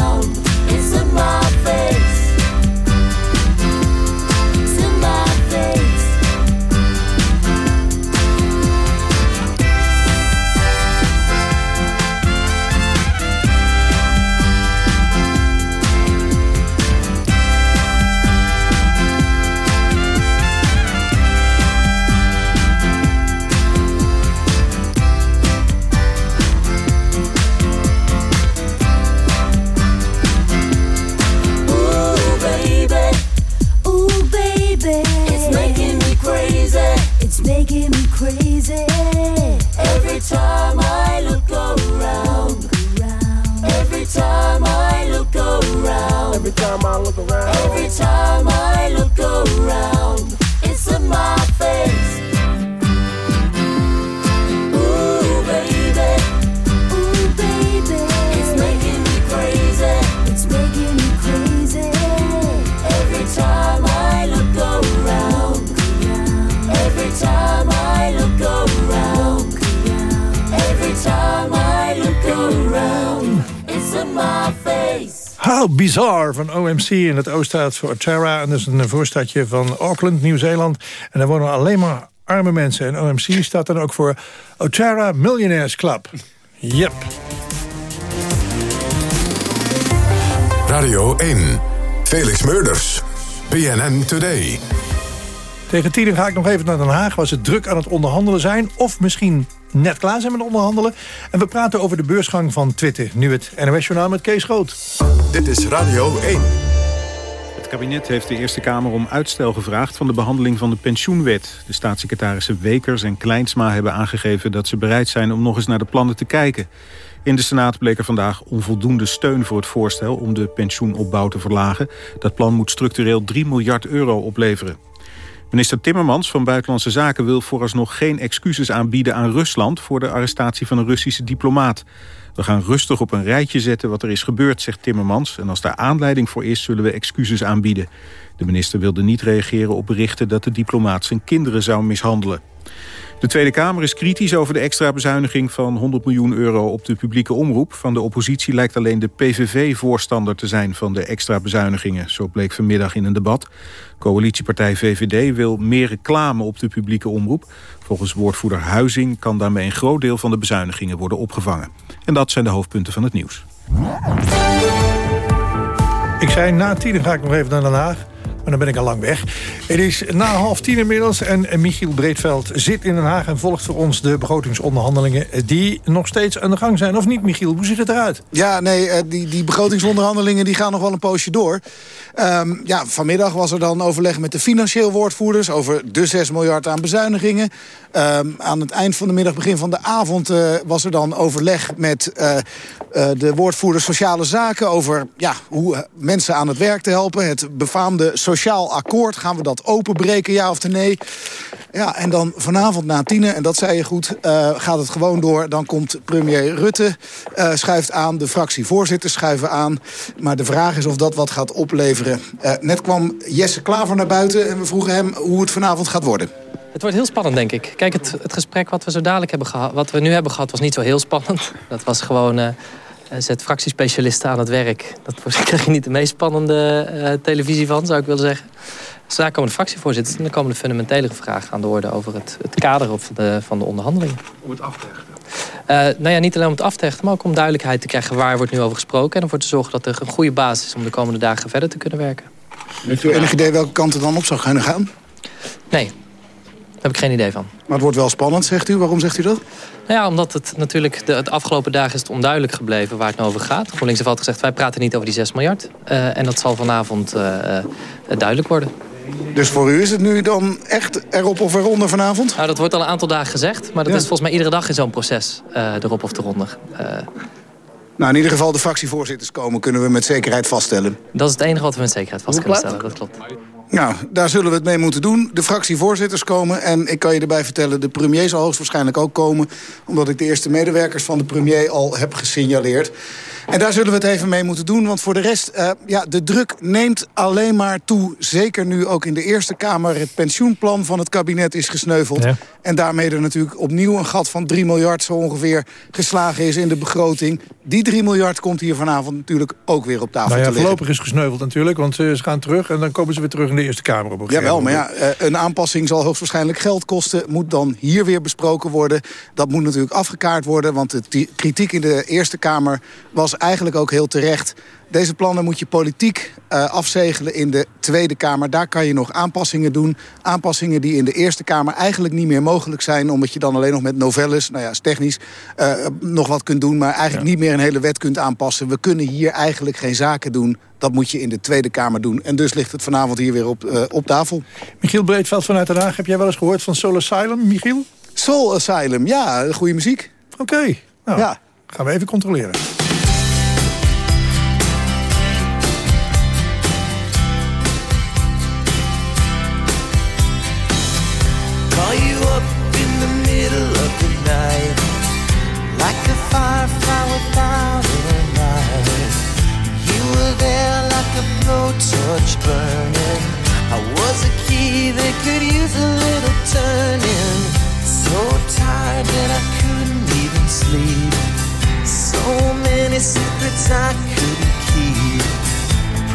Bizarre van OMC in het oost staat voor Otara. En dat is een voorstadje van Auckland, Nieuw-Zeeland. En daar wonen alleen maar arme mensen. En OMC staat dan ook voor Otara Millionaires Club. Yep. Radio 1. Felix Murders. BNN Today. Tegen tien ga ik nog even naar Den Haag... waar ze druk aan het onderhandelen zijn. Of misschien net klaar zijn met onderhandelen. En we praten over de beursgang van Twitter. Nu het NOS Journaal met Kees Groot. Dit is Radio 1. Het kabinet heeft de Eerste Kamer om uitstel gevraagd... van de behandeling van de pensioenwet. De staatssecretarissen Wekers en Kleinsma hebben aangegeven... dat ze bereid zijn om nog eens naar de plannen te kijken. In de Senaat bleek er vandaag onvoldoende steun voor het voorstel... om de pensioenopbouw te verlagen. Dat plan moet structureel 3 miljard euro opleveren. Minister Timmermans van Buitenlandse Zaken wil vooralsnog geen excuses aanbieden aan Rusland voor de arrestatie van een Russische diplomaat. We gaan rustig op een rijtje zetten wat er is gebeurd, zegt Timmermans. En als daar aanleiding voor is, zullen we excuses aanbieden. De minister wilde niet reageren op berichten dat de diplomaat zijn kinderen zou mishandelen. De Tweede Kamer is kritisch over de extra bezuiniging van 100 miljoen euro op de publieke omroep. Van de oppositie lijkt alleen de PVV voorstander te zijn van de extra bezuinigingen. Zo bleek vanmiddag in een debat. Coalitiepartij VVD wil meer reclame op de publieke omroep. Volgens woordvoerder Huizing kan daarmee een groot deel van de bezuinigingen worden opgevangen. En dat zijn de hoofdpunten van het nieuws. Ik zei, na tien ga ik nog even naar Den Haag. Maar dan ben ik al lang weg. Het is na half tien inmiddels en Michiel Breedveld zit in Den Haag... en volgt voor ons de begrotingsonderhandelingen die nog steeds aan de gang zijn. Of niet, Michiel? Hoe ziet het eruit? Ja, nee, eh, die, die begrotingsonderhandelingen die gaan nog wel een poosje door. Um, ja, vanmiddag was er dan overleg met de financieel woordvoerders... over de 6 miljard aan bezuinigingen. Um, aan het eind van de middag, begin van de avond... Uh, was er dan overleg met uh, uh, de woordvoerders sociale zaken... over ja, hoe mensen aan het werk te helpen. Het befaamde sociaal akkoord. Gaan we dat openbreken, ja of nee? Ja, en dan vanavond na tienen, en dat zei je goed, gaat het gewoon door. Dan komt premier Rutte, schuift aan, de fractievoorzitters schuiven aan. Maar de vraag is of dat wat gaat opleveren. Net kwam Jesse Klaver naar buiten en we vroegen hem hoe het vanavond gaat worden. Het wordt heel spannend, denk ik. Kijk, het, het gesprek wat we zo dadelijk hebben gehad, wat we nu hebben gehad, was niet zo heel spannend. [LAUGHS] Dat was gewoon uh, zet fractiespecialisten aan het werk. Dat [LAUGHS] krijg je niet de meest spannende uh, televisie van, zou ik willen zeggen. Dus daar komen de fractievoorzitters en dan komen de fundamentele vragen aan de orde over het, het kader van de, van de onderhandelingen. Om het af te hechten? Uh, nou ja, niet alleen om het af te hechten, maar ook om duidelijkheid te krijgen waar wordt nu over gesproken. En ervoor te zorgen dat er een goede basis is om de komende dagen verder te kunnen werken. Heeft u enig idee welke kant het dan op zou kunnen gaan? Nee, daar heb ik geen idee van. Maar het wordt wel spannend, zegt u. Waarom zegt u dat? Nou ja, omdat het natuurlijk de, de afgelopen dagen is het onduidelijk gebleven waar het nou over gaat. GroenLinks heeft altijd gezegd, wij praten niet over die 6 miljard. Uh, en dat zal vanavond uh, uh, duidelijk worden. Dus voor u is het nu dan echt erop of eronder vanavond? Nou, dat wordt al een aantal dagen gezegd. Maar dat ja. is volgens mij iedere dag in zo'n proces uh, erop of eronder. Uh, nou, in ieder geval de fractievoorzitters komen, kunnen we met zekerheid vaststellen. Dat is het enige wat we met zekerheid vast kunnen stellen, dat klopt. Nou, daar zullen we het mee moeten doen. De fractievoorzitters komen en ik kan je erbij vertellen... de premier zal hoogstwaarschijnlijk ook komen... omdat ik de eerste medewerkers van de premier al heb gesignaleerd. En daar zullen we het even mee moeten doen. Want voor de rest, uh, ja, de druk neemt alleen maar toe. Zeker nu ook in de Eerste Kamer het pensioenplan van het kabinet is gesneuveld. Ja. En daarmee er natuurlijk opnieuw een gat van 3 miljard zo ongeveer geslagen is in de begroting. Die 3 miljard komt hier vanavond natuurlijk ook weer op tafel nou ja, te liggen. Voorlopig is gesneuveld natuurlijk, want ze gaan terug... en dan komen ze weer terug in de Eerste Kamer. Op Jawel, maar ja, uh, een aanpassing zal hoogstwaarschijnlijk geld kosten. Moet dan hier weer besproken worden. Dat moet natuurlijk afgekaart worden, want de kritiek in de Eerste Kamer was eigenlijk ook heel terecht. Deze plannen moet je politiek uh, afzegelen in de Tweede Kamer. Daar kan je nog aanpassingen doen. Aanpassingen die in de Eerste Kamer eigenlijk niet meer mogelijk zijn... omdat je dan alleen nog met novelles, nou ja, is technisch, uh, nog wat kunt doen... maar eigenlijk ja. niet meer een hele wet kunt aanpassen. We kunnen hier eigenlijk geen zaken doen. Dat moet je in de Tweede Kamer doen. En dus ligt het vanavond hier weer op, uh, op tafel. Michiel Breedveld vanuit Den Haag. Heb jij wel eens gehoord van Soul Asylum, Michiel? Soul Asylum, ja. Goede muziek. Oké. Okay. Nou, ja. gaan we even controleren. Torch burning. I was a key that could use a little turning. So tired that I couldn't even sleep. So many secrets I couldn't keep.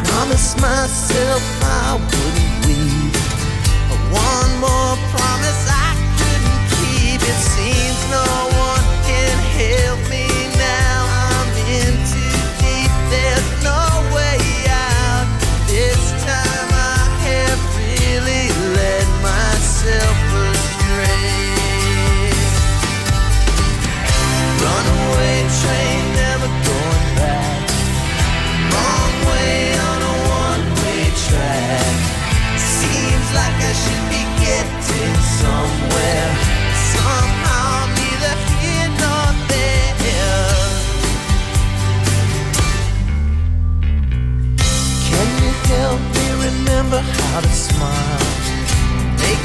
Promised myself I wouldn't wait. One more promise I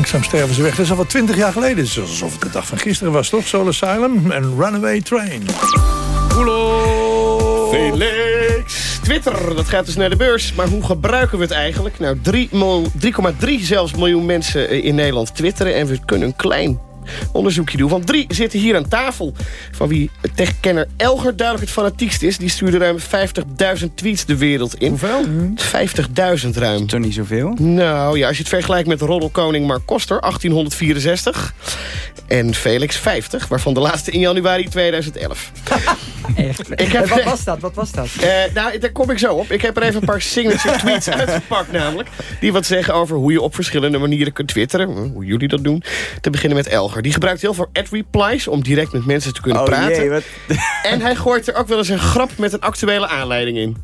langzaam sterven ze weg. Dat is al wat twintig jaar geleden. Het is alsof het de dag van gisteren was, toch? Soul Asylum en Runaway Train. Felix. Twitter, dat gaat dus naar de beurs. Maar hoe gebruiken we het eigenlijk? Nou, 3 mil- 3,3 zelfs miljoen mensen eh, in Nederland twitteren. En we kunnen een klein onderzoekje doen. Want drie zitten hier aan tafel. Van wie techkenner Elger duidelijk het fanatiekst is. Die stuurde ruim 50.000 tweets de wereld in. Hoeveel? 50.000 ruim. Toch niet zoveel? Nou ja, als je het vergelijkt met roddelkoning Mark Koster, 1864. En Felix 50, waarvan de laatste in januari 2011. [LAUGHS] Echt. Ik heb- En wat was dat? Wat was dat? Eh, nou, daar kom ik zo op. Ik heb er even een paar signature [LAUGHS] tweets uitgepakt namelijk. Die wat zeggen over hoe je op verschillende manieren kunt twitteren. Hoe jullie dat doen. Te beginnen met Elger. Die gebruikt heel veel ad-replies om direct met mensen te kunnen Oh praten. jee, wat... [LAUGHS] En hij gooit er ook wel eens een grap met een actuele aanleiding in.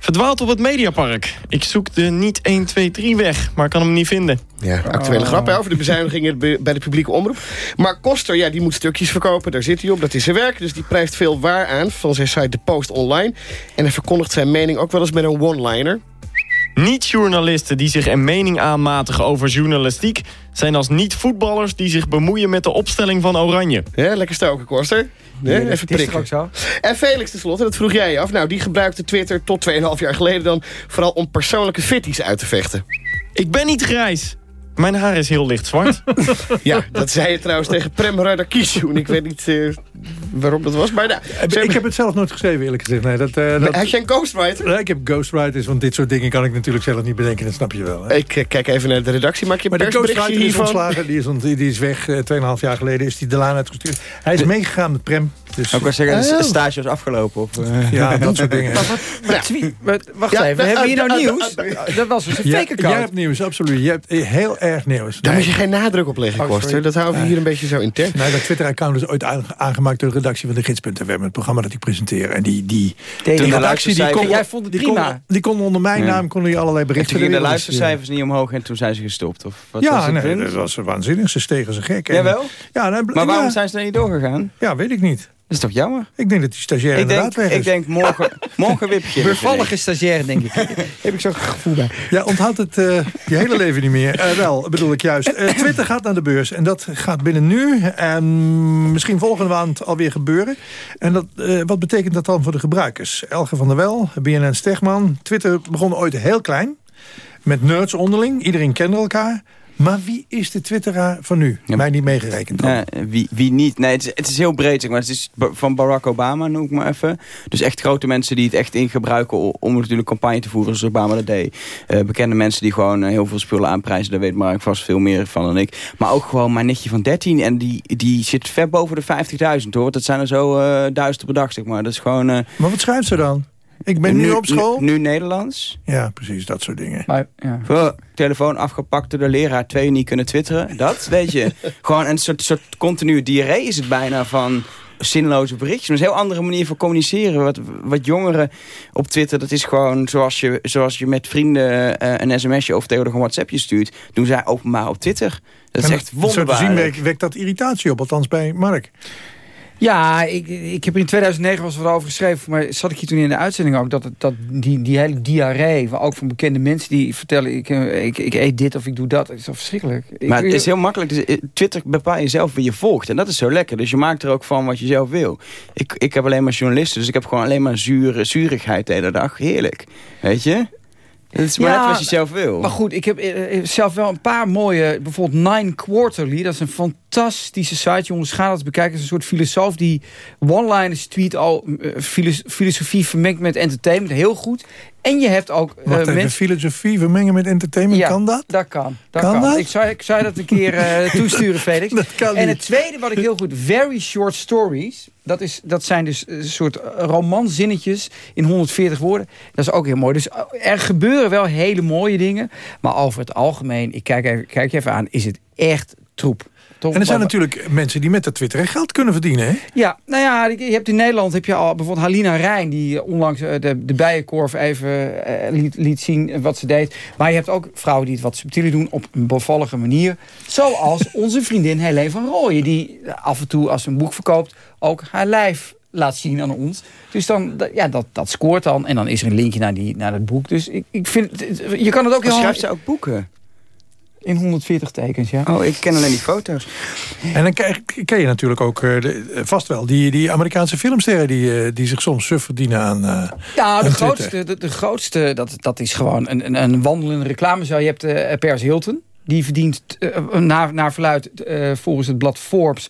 Verdwaald op het Mediapark. Ik zoek de niet 1, 2, 3 weg, maar kan hem niet vinden. Ja, actuele Oh. grap hè, over de bezuinigingen be- bij de publieke omroep. Maar Koster, ja, die moet stukjes verkopen. Daar zit hij op, dat is zijn werk. Dus die prijst veel waar aan van zijn site The Post Online. En hij verkondigt zijn mening ook wel eens met een one-liner. Niet-journalisten die zich een mening aanmatigen over journalistiek... zijn als niet-voetballers die zich bemoeien met de opstelling van Oranje. Ja, lekker stoken, Koster. Ja, Ja, even dat is prikken. ook zo? En Felix tenslotte, dat vroeg jij je af. Nou, die gebruikte Twitter tot 2,5 jaar geleden dan... vooral om persoonlijke fitties uit te vechten. Ik ben niet grijs. Mijn haar is heel licht zwart. [LAUGHS] Ja, dat zei je trouwens tegen Prem Radakishun. Ik weet niet eh, waarom dat was, maar... Nou, ze Ik heb het zelf nooit geschreven, eerlijk gezegd. Nee, dat, eh, dat... Had jij een ghostwriter? Ja, ik heb ghostwriters, want dit soort dingen kan ik natuurlijk zelf niet bedenken. Dat snap je wel. Hè? Ik eh, kijk even naar de redactie. Maak je een Maar de ghostwriter is hiervan? ontslagen. Die is, ont- die is weg. eh, Tweeënhalf jaar geleden is hij de laan uitgestuurd. Hij is meegegaan met Prem. Dus, Ook wel zeggen, de Oh. stage was afgelopen. Of, eh, Ja, dat soort dingen. Maar maar Wacht Ja, even, hebben we hier nou nieuws? Dat was dus een Ja, fake jij account. hebt nieuws, absoluut. Je hebt heel erg nieuws. Daar moet je geen nadruk op leggen, Oh. Koster. Dat houden we hier een beetje zo intern. Nee, dat Twitter-account is ooit aange- aangemaakt door de redactie van de Gids.fm. Het programma dat ik presenteer. En die, die, de redactie die kon, Jij vond het die prima. kon, die kon onder mijn Ja. naam konden die allerlei En berichten toen gingen de luistercijfers niet omhoog en toen zijn ze gestopt. Of wat was Ja, het nee, dat was waanzinnig. Ze stegen ze gek. En- Jawel? Ja, nee, Maar waarom ja, zijn ze er niet doorgegaan? Ja, weet ik niet. Dat is toch jammer? Ik denk dat die stagiair Ik denk, inderdaad weg is. ik denk morgen, morgen wip je. Bevallige stagiair, denk ik. [LAUGHS] Heb ik zo'n gevoel bij. Ja, onthoudt het eh, je hele leven niet meer. Eh, wel, bedoel ik juist. Eh, Twitter gaat naar de beurs. En dat gaat binnen nu en misschien volgende maand alweer gebeuren. En dat, eh, wat betekent dat dan voor de gebruikers? Elge van der Wel, BNN Stegman. Twitter begon ooit heel klein. Met nerds onderling. Iedereen kende elkaar. Maar wie is de twitteraar van nu? Mij niet meegerekend dan. Wie, wie niet? Nee, het is, het is heel breed. Zeg maar. Het is van Barack Obama, noem ik maar even. Dus echt grote mensen die het echt in gebruiken... om natuurlijk campagne te voeren, zoals Obama dat deed. Eh, bekende mensen die gewoon eh, heel veel spullen aanprijzen. Daar weet Mark vast veel meer van dan ik. Maar ook gewoon mijn nichtje van 13. En die, die zit ver boven de 50.000 hoor. Dat zijn er zo eh duizend per dag, zeg maar. Dat is gewoon... Maar wat schrijft ze dan? Ik ben nu, op school. Nu, nu Nederlands. Ja, precies, dat soort dingen. Maar, ja. Telefoon afgepakt door de leraar, twee uur niet kunnen twitteren. Dat, weet je. [LAUGHS] Gewoon een soort, soort continue diarree is het bijna van zinloze berichtjes. Maar het is een heel andere manier van communiceren. Wat, wat jongeren op Twitter, dat is gewoon zoals je, zoals je met vrienden eh, een sms'je of tegenwoordig een WhatsAppje stuurt. Doen zij openbaar op Twitter. Dat is En echt Zo te zien wonderbaar. wekt, wekt dat irritatie op, althans bij Mark. Ja, ik, ik heb in 2009 was er over geschreven. Maar zat ik hier toen in de uitzending ook. Dat, het- dat die, die hele diarree, ook van bekende mensen die vertellen... Ik, eh, ik, ik eet dit of ik doe dat. Dat is toch verschrikkelijk. Ik- Maar het is heel makkelijk. Dus, eh, Twitter bepaal je zelf wie je volgt. En dat is zo lekker. Dus je maakt er ook van wat je zelf wil. Ik, ik heb alleen maar journalisten. Dus ik heb gewoon alleen maar zure, zurigheid de hele dag. Heerlijk. Weet je? Het is maar Ja, net wat je zelf wil. Maar goed, ik heb eh, zelf wel een paar mooie... Bijvoorbeeld Nine Quarterly. Dat is een fantastische site. Jongens, ga dat bekijken. Het is een soort filosoof die one-liners tweet al... eh, filos- filosofie vermengt met entertainment. Heel goed. En je hebt ook eh, Wacht even, filosofie vermengen met entertainment, Ja, kan dat? Dat kan. Dat Kan kan. dat? Ik, zou, ik zou dat een keer eh, [LAUGHS] toesturen, Felix. Dat kan en het tweede wat ik heel goed... Very short stories. Dat, is, dat zijn dus een soort romanzinnetjes in 140 woorden. Dat is ook heel mooi. Dus er gebeuren wel hele mooie dingen. Maar over het algemeen, ik kijk, even, kijk je even aan, is het echt troep. Toch? En er zijn Maar- natuurlijk mensen die met dat Twitter geld kunnen verdienen. Hè? ja, nou ja, je hebt in Nederland heb je al bijvoorbeeld Halina Rijn... die onlangs eh, de, de bijenkorf even eh, liet, liet zien wat ze deed. Maar je hebt ook vrouwen die het wat subtieler doen op een bevallige manier. Zoals [LAUGHS] onze vriendin Helene van Rooyen... die af en toe als ze een boek verkoopt ook haar lijf laat zien aan ons. Dus dan, dat- ja, dat, dat scoort dan. En dan is er een linkje naar, die, naar dat boek. Dus ik, ik vind, je kan het ook Maar heel schrijft ze ook boeken? In 140 tekens, ja. Oh, ik ken alleen die foto's. En dan ken, ken je natuurlijk ook eh, de- eh, vast wel die, die Amerikaanse filmsterren... die, eh, die zich soms suf verdienen aan eh, Ja, de aan grootste, de, de grootste dat, dat is gewoon een, een, een wandelende reclamezaal. Je hebt eh Pers Hilton. Die verdient naar, naar verluid volgens het blad Forbes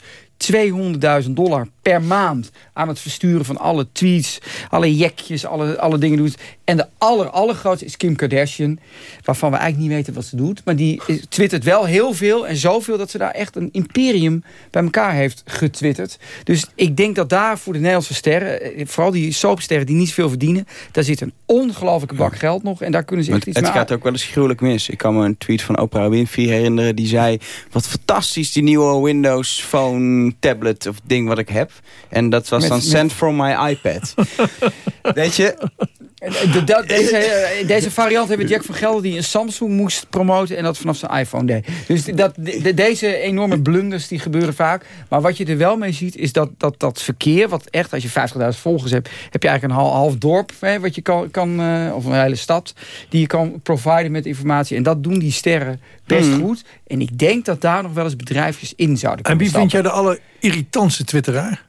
200.000 dollar per maand aan het versturen van alle tweets, alle jekjes, alle, alle dingen doet. En de aller, allergrootste is Kim Kardashian, waarvan we eigenlijk niet weten wat ze doet. Maar die twittert wel heel veel en zoveel dat ze daar echt een imperium bij elkaar heeft getwitterd. Dus ik denk dat daar voor de Nederlandse sterren, eh, vooral die soapsterren die niet zoveel verdienen, daar zit een ongelofelijke bak geld nog en daar kunnen ze echt het, iets het mee gaat ook wel eens gruwelijk mis. Ik kan me een tweet van Oprah Winfrey herinneren. Die zei, wat fantastisch die nieuwe Windows Phone tablet of ding wat ik heb. En dat was Met- dan sent from my iPad. [LAUGHS] Weet je? Eh, de- de- [LAUGHS] deze, eh, deze variant hebben Jack van Gelder die een Samsung moest promoten en dat vanaf zijn iPhone deed. Dus dat, de- deze enorme blunders die gebeuren vaak. Maar wat je er wel mee ziet is dat dat, dat verkeer, wat echt als je 50.000 volgers hebt, heb je eigenlijk een half, half dorp, hè, wat je kan, kan eh, of een hele stad, die je kan providen met informatie. En dat doen die sterren best Mhm. goed. En ik denk dat daar nog wel eens bedrijfjes in zouden En kunnen wie vind jij de allerirritantste twitteraar?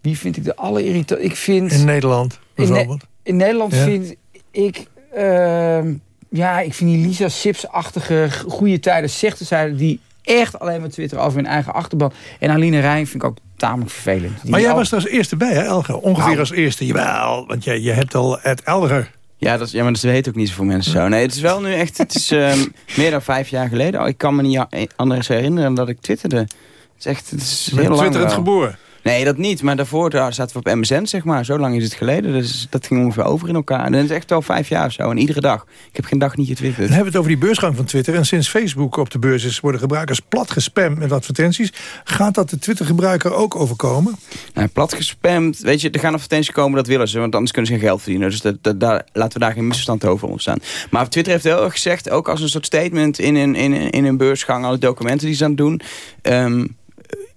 Wie vind ik de allerirritant? Ik vind... In Nederland, bijvoorbeeld. In Nederland Ja. vind ik... ehm, ja, ik vind die Lisa Sips-achtige goede tijden zechtenzijde... die echt alleen maar twitteren over hun eigen achterban. En Aline Rijn vind ik ook tamelijk vervelend. Die Maar jij al- was er als eerste bij, hè, Elger? Ongeveer Nou. als eerste, jawel. Want jij, je hebt al het Elger. Ja, dat, is- ja, maar dat weet ook niet zoveel mensen zo. Nee, het is wel nu echt, het is ehm, [LAUGHS] meer dan vijf jaar geleden. Oh, ik kan me niet a- anders herinneren dan dat ik twitterde. Het is echt, het is Je heel lang twitterend geboren. Nee, dat niet. Maar daarvoor daar zaten we op MSN, zeg maar. Zo lang is het geleden. Dus dat ging ongeveer over in elkaar. En dat is echt al vijf jaar of zo. En iedere dag. Ik heb geen dag niet getwitterd. Dan hebben we het over die beursgang van Twitter. En sinds Facebook op de beurs is, worden gebruikers plat gespamd met advertenties. Gaat dat de Twitter-gebruiker ook overkomen? Nou, plat gespamd. Weet je, er gaan advertenties komen, dat willen ze. Want anders kunnen ze geen geld verdienen. Dus dat, dat, daar, laten we daar geen misverstand over ontstaan. Maar Twitter heeft heel erg gezegd, ook als een soort statement in een, in in een beursgang, alle documenten die ze aan het doen. ehm,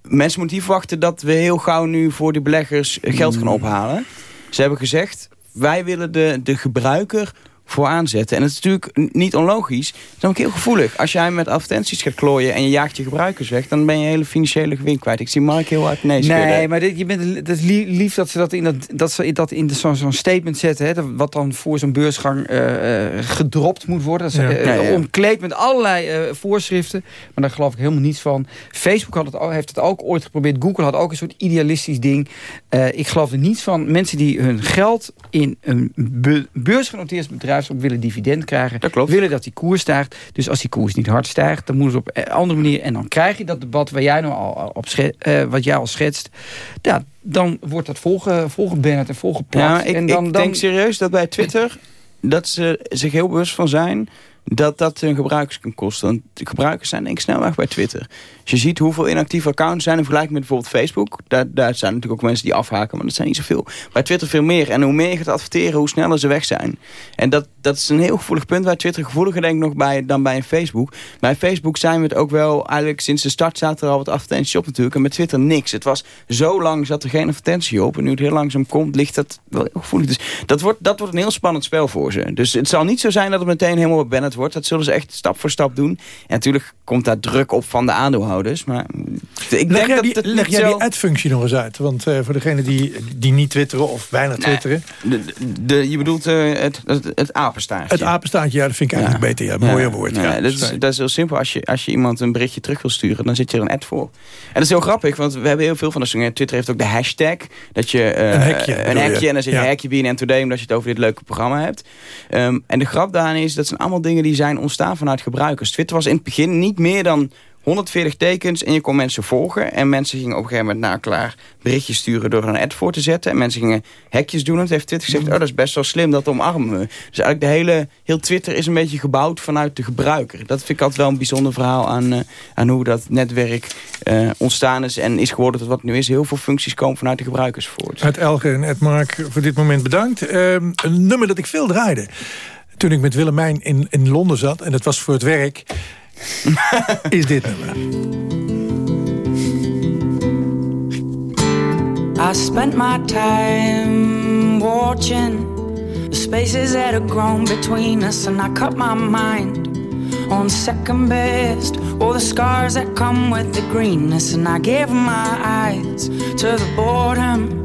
mensen moeten niet verwachten dat we heel gauw nu voor de beleggers geld gaan ophalen. Ze hebben gezegd, wij willen de, de gebruiker voor aanzetten. En dat is natuurlijk niet onlogisch. Dat is ook heel gevoelig. Als jij met advertenties gaat klooien en je jaagt je gebruikers weg... dan ben je hele financiële gewin kwijt. Ik zie Mark heel hard nee schudden. Nee, maar dit, je bent, het is lie- lief dat ze dat in, dat, dat, ze dat in de- zo'n statement zetten. Hè, dat- wat dan voor zo'n beursgang eh, eh, gedropt moet worden. Dat is, Ja. eh, Ja, ja. Omkleed met allerlei eh, voorschriften. Maar daar geloof ik helemaal niets van. Facebook had het, heeft het ook ooit geprobeerd. Google had ook een soort idealistisch ding. Eh, ik geloof er niets van. Mensen die hun geld in een be- beursgenoteerd bedrijf op willen dividend krijgen. Willen dat die koers stijgt. Dus als die koers niet hard stijgt, dan moeten ze op een andere manier. En dan krijg je dat debat waar jij nou al op eh, wat jij al schetst. Ja, dan wordt dat volge, volgebannerd en volgeplakt. Ja, ik, en dan, ik dan, denk serieus dat bij Twitter... dat ze zich heel bewust van zijn dat dat hun gebruikers kan kosten. Want de gebruikers zijn denk ik snel weg bij Twitter. Als je ziet hoeveel inactieve accounts zijn... in vergelijking met bijvoorbeeld Facebook... Daar, daar zijn natuurlijk ook mensen die afhaken... maar dat zijn niet zoveel. Bij Twitter veel meer. En hoe meer je gaat adverteren... hoe sneller ze weg zijn. En dat, dat is een heel gevoelig punt... bij Twitter gevoeliger denk ik nog bij, dan bij Facebook. Bij Facebook zijn we het ook wel... eigenlijk sinds de start zaten er al wat advertenties op natuurlijk... en met Twitter niks. Het was zo lang zat er geen advertentie op... en nu het heel langzaam komt, ligt dat wel heel gevoelig. Dus dat wordt, dat wordt een heel spannend spel voor ze. Dus het zal niet zo zijn dat het meteen helemaal bebannerd wordt. Dat zullen ze echt stap voor stap doen. En natuurlijk komt daar druk op van de aandeelhouders. Maar ik leg denk jij dat die, leg jij zo... die ad-functie nog eens uit? Want eh, voor degenen die, die niet twitteren of weinig twitteren... De, de, je bedoelt eh, het, het, het apenstaartje. Het apenstaartje, ja, dat vind ik eigenlijk beter. Ja, mooier woord. Ja. dat, is, dat is heel simpel. Als je, als je iemand een berichtje terug wil sturen, dan zit je er een ad voor. En dat is heel grappig, want we hebben heel veel van dat soort. Twitter heeft ook de hashtag. Dat je, eh, Een hekje, Een hekje en dan zit je hekje BNN Today, omdat je het over dit leuke programma hebt. Ehm, en de grap daarin is, dat zijn allemaal dingen die zijn ontstaan vanuit gebruikers. Twitter was in het begin niet meer dan 140 tekens en je kon mensen volgen. En mensen gingen op een gegeven moment naar elkaar berichtjes sturen door een ad voor te zetten. En mensen gingen hekjes doen. En het heeft Twitter gezegd, oh dat is best wel slim, dat omarmen we. Dus eigenlijk de hele, heel Twitter is een beetje gebouwd vanuit de gebruiker. Dat vind ik altijd wel een bijzonder verhaal aan, eh, aan hoe dat netwerk eh, ontstaan is en is geworden tot wat nu is. Heel veel functies komen vanuit de gebruikers voort. Het Elge en het Mark voor dit moment bedankt. Ehm, een nummer dat ik veel draaide. Toen ik met Willemijn in, in Londen zat, en dat was voor het werk... [LAUGHS] is dit nummer. I spent my time watching the spaces that have grown between us, and I cut my mind on second best. All the scars that come with the greenness, and I gave my eyes to the boredom.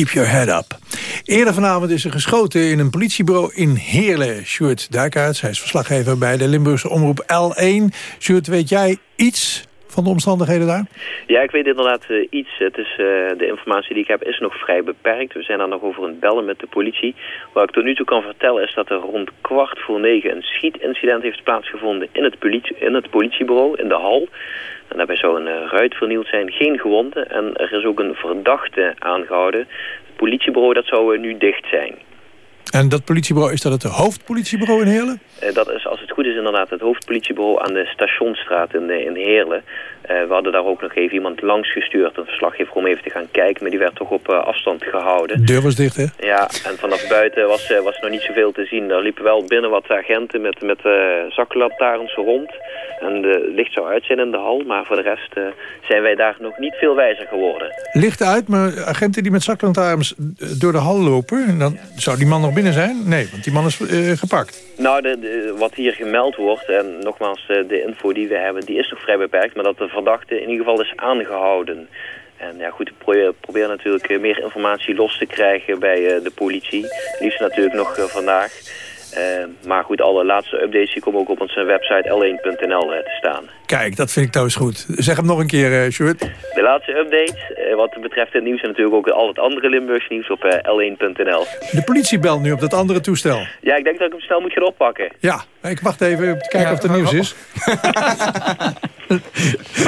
Keep your head up. Eerder vanavond is er geschoten in een politiebureau in Heerlen. Sjoerd Dijkaerts, hij is verslaggever bij de Limburgse omroep L1. Sjoerd, weet jij iets van de omstandigheden daar? Ja, ik weet inderdaad eh, iets. Het is, eh, de informatie die ik heb is nog vrij beperkt. We zijn daar nog over het bellen met de politie. Wat ik tot nu toe kan vertellen is dat er rond kwart voor negen een schietincident heeft plaatsgevonden in het, politie, in het politiebureau, in de hal. En daarbij zou een eh, ruit vernield zijn, geen gewonden. En er is ook een verdachte aangehouden. Het politiebureau dat zou nu dicht zijn. En dat politiebureau, is dat het hoofdpolitiebureau in Heerlen? Eh, dat is, als het goed is, inderdaad het hoofdpolitiebureau aan de Stationsstraat in, eh, in Heerlen. Eh, we hadden daar ook nog even iemand langs gestuurd, een verslaggever, om even te gaan kijken. Maar die werd toch op eh, afstand gehouden. De deur was dicht, hè? Ja, en vanaf buiten was, eh, was nog niet zoveel te zien. Er liepen wel binnen wat agenten met, met zaklantaarns rond. En de licht zou uit zijn in de hal, maar voor de rest zijn wij daar nog niet veel wijzer geworden. Licht uit, maar agenten die met zaklantaarns door de hal lopen... En dan zou die man nog binnen zijn? Nee, want die man is gepakt. Nou, de, de- wat hier gemeld wordt, en nogmaals, de info die we hebben, die is nog vrij beperkt. Maar dat de in ieder geval is aangehouden. En ja, goed, ik probeer natuurlijk eh, meer informatie los te krijgen bij eh, de politie. Liefst natuurlijk nog eh, vandaag. Eh, maar goed, alle laatste updates die komen ook op onze website l1.nl eh, te staan. Kijk, dat vind ik thuis goed. Zeg hem nog een keer, eh Sjoerd. De laatste updates, wat betreft het nieuws en natuurlijk ook al het andere Limburgs nieuws op eh, l1.nl. De politie belt nu op dat andere toestel. Ja, ik denk dat ik hem snel moet gaan oppakken. Ja, ik wacht even om te kijken of er nieuws is. [LAUGHS]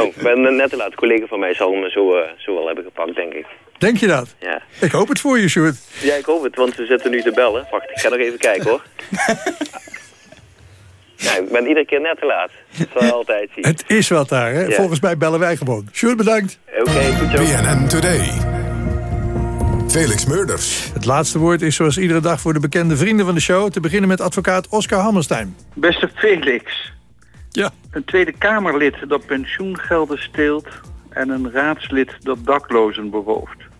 Oh, ik ben net te laat. Een collega van mij zal hem zo, zo wel hebben gepakt, denk ik. Denk je dat? Ja. Ik hoop het voor je, Sjoerd. Ja, ik hoop het, want ze zitten nu te bellen. Wacht, ik ga nog even kijken hoor. [LAUGHS] Ja, ik ben iedere keer net te laat. Dat zal [LAUGHS] altijd zien. Het is wat daar, hè? Ja. Volgens mij bellen wij gewoon. Sjoerd, bedankt. Oké, goed zo. BNN Today. Felix Murders. Het laatste woord is zoals iedere dag voor de bekende vrienden van de show. Te beginnen met advocaat Oscar Hammerstein. Beste Felix. Ja. Een Tweede Kamerlid dat pensioengelden steelt... en een raadslid dat daklozen berooft.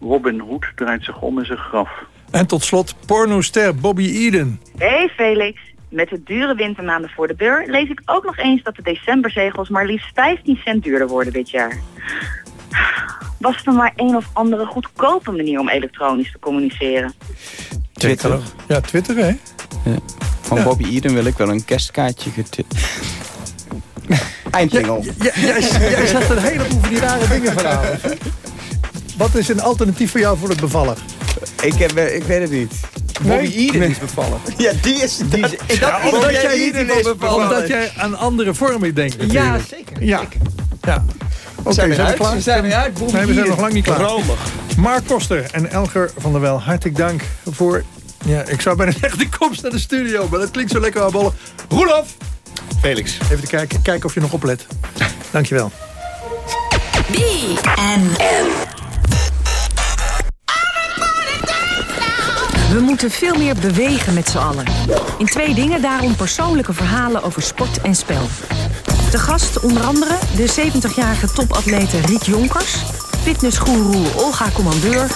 Robin Hood draait zich om in zijn graf. En tot slot pornoster Bobby Eden. Hey Felix, met de dure wintermaanden voor de deur lees ik ook nog eens dat de decemberzegels maar liefst 15 cent duurder worden dit jaar. Was er maar een of andere goedkope manier om elektronisch te communiceren? Twitter. Ja, Twitter, hè? Ja. Van Ja. Bobby Eden wil ik wel een kerstkaartje getipt. [LAUGHS] Eindtingel. Jij zegt een heleboel van die rare dingen vanavond. Wat is een alternatief voor jou voor het bevallig? Ik, heb, eh, ik weet het niet. Bobby Eden is bevallen. [LAUGHS] Ja, die is... Die is [LAUGHS] Ja, dat, omdat, jij Eden is bevallen. omdat jij aan andere vormen denkt Ja, zeker. Ja, ja. Oké, Zijn we zijn we uit? klaar? We zijn weer uit. Bobby Nee, we zijn nog lang niet klaar. Romig. Mark Koster en Elger van der Wel, hartelijk dank voor... Ja, ik zou bijna [LAUGHS] zeggen de komst naar de studio, maar dat klinkt zo lekker bollen. Roelof! Felix. Even te kijken, kijken of je nog oplet. Dankjewel. We moeten veel meer bewegen met z'n allen. In twee dingen daarom persoonlijke verhalen over sport en spel. De gast onder andere de 70-jarige topatlete Riek Jonkers... fitnessgoeroe Olga Commandeur...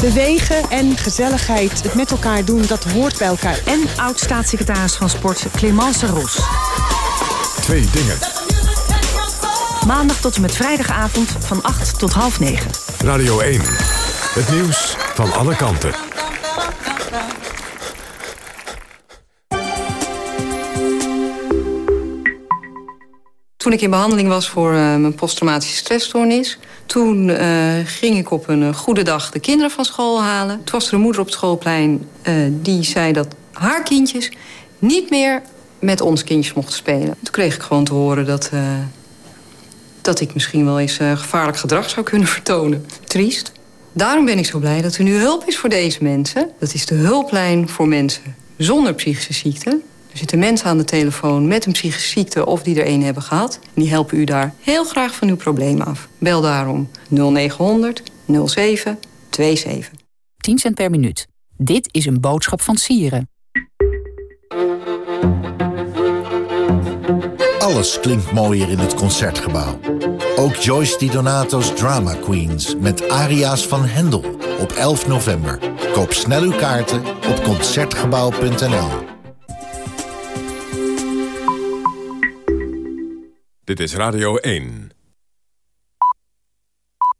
Bewegen en gezelligheid, het met elkaar doen, dat hoort bij elkaar. en oud-staatssecretaris van Sport Clemence Ros. Twee dingen. Maandag tot en met vrijdagavond van 8 tot half 9. Radio 1. Het nieuws van alle kanten. Toen ik in behandeling was voor eh, mijn posttraumatische stressstoornis... toen eh, ging ik op een eh, goede dag de kinderen van school halen. Toen was er een moeder op het schoolplein die zei dat haar kindjes... niet meer met ons kindjes mochten spelen. Toen kreeg ik gewoon te horen dat, dat ik misschien wel eens gevaarlijk gedrag zou kunnen [LAUGHS] vertonen. Triest. Daarom ben ik zo blij dat er nu hulp is voor deze mensen. Dat is de hulplijn voor mensen zonder psychische ziekte. Er zitten mensen aan de telefoon met een psychische ziekte of die er een hebben gehad. En die helpen u daar heel graag van uw probleem af. Bel daarom 0900 07 27. 10 cent per minuut. Dit is een boodschap van Sieren. Alles klinkt mooier in het Concertgebouw. Ook Joyce Di Donato's Drama Queens met aria's van Hendel op 11 november. Koop snel uw kaarten op Concertgebouw.nl. Dit is Radio 1.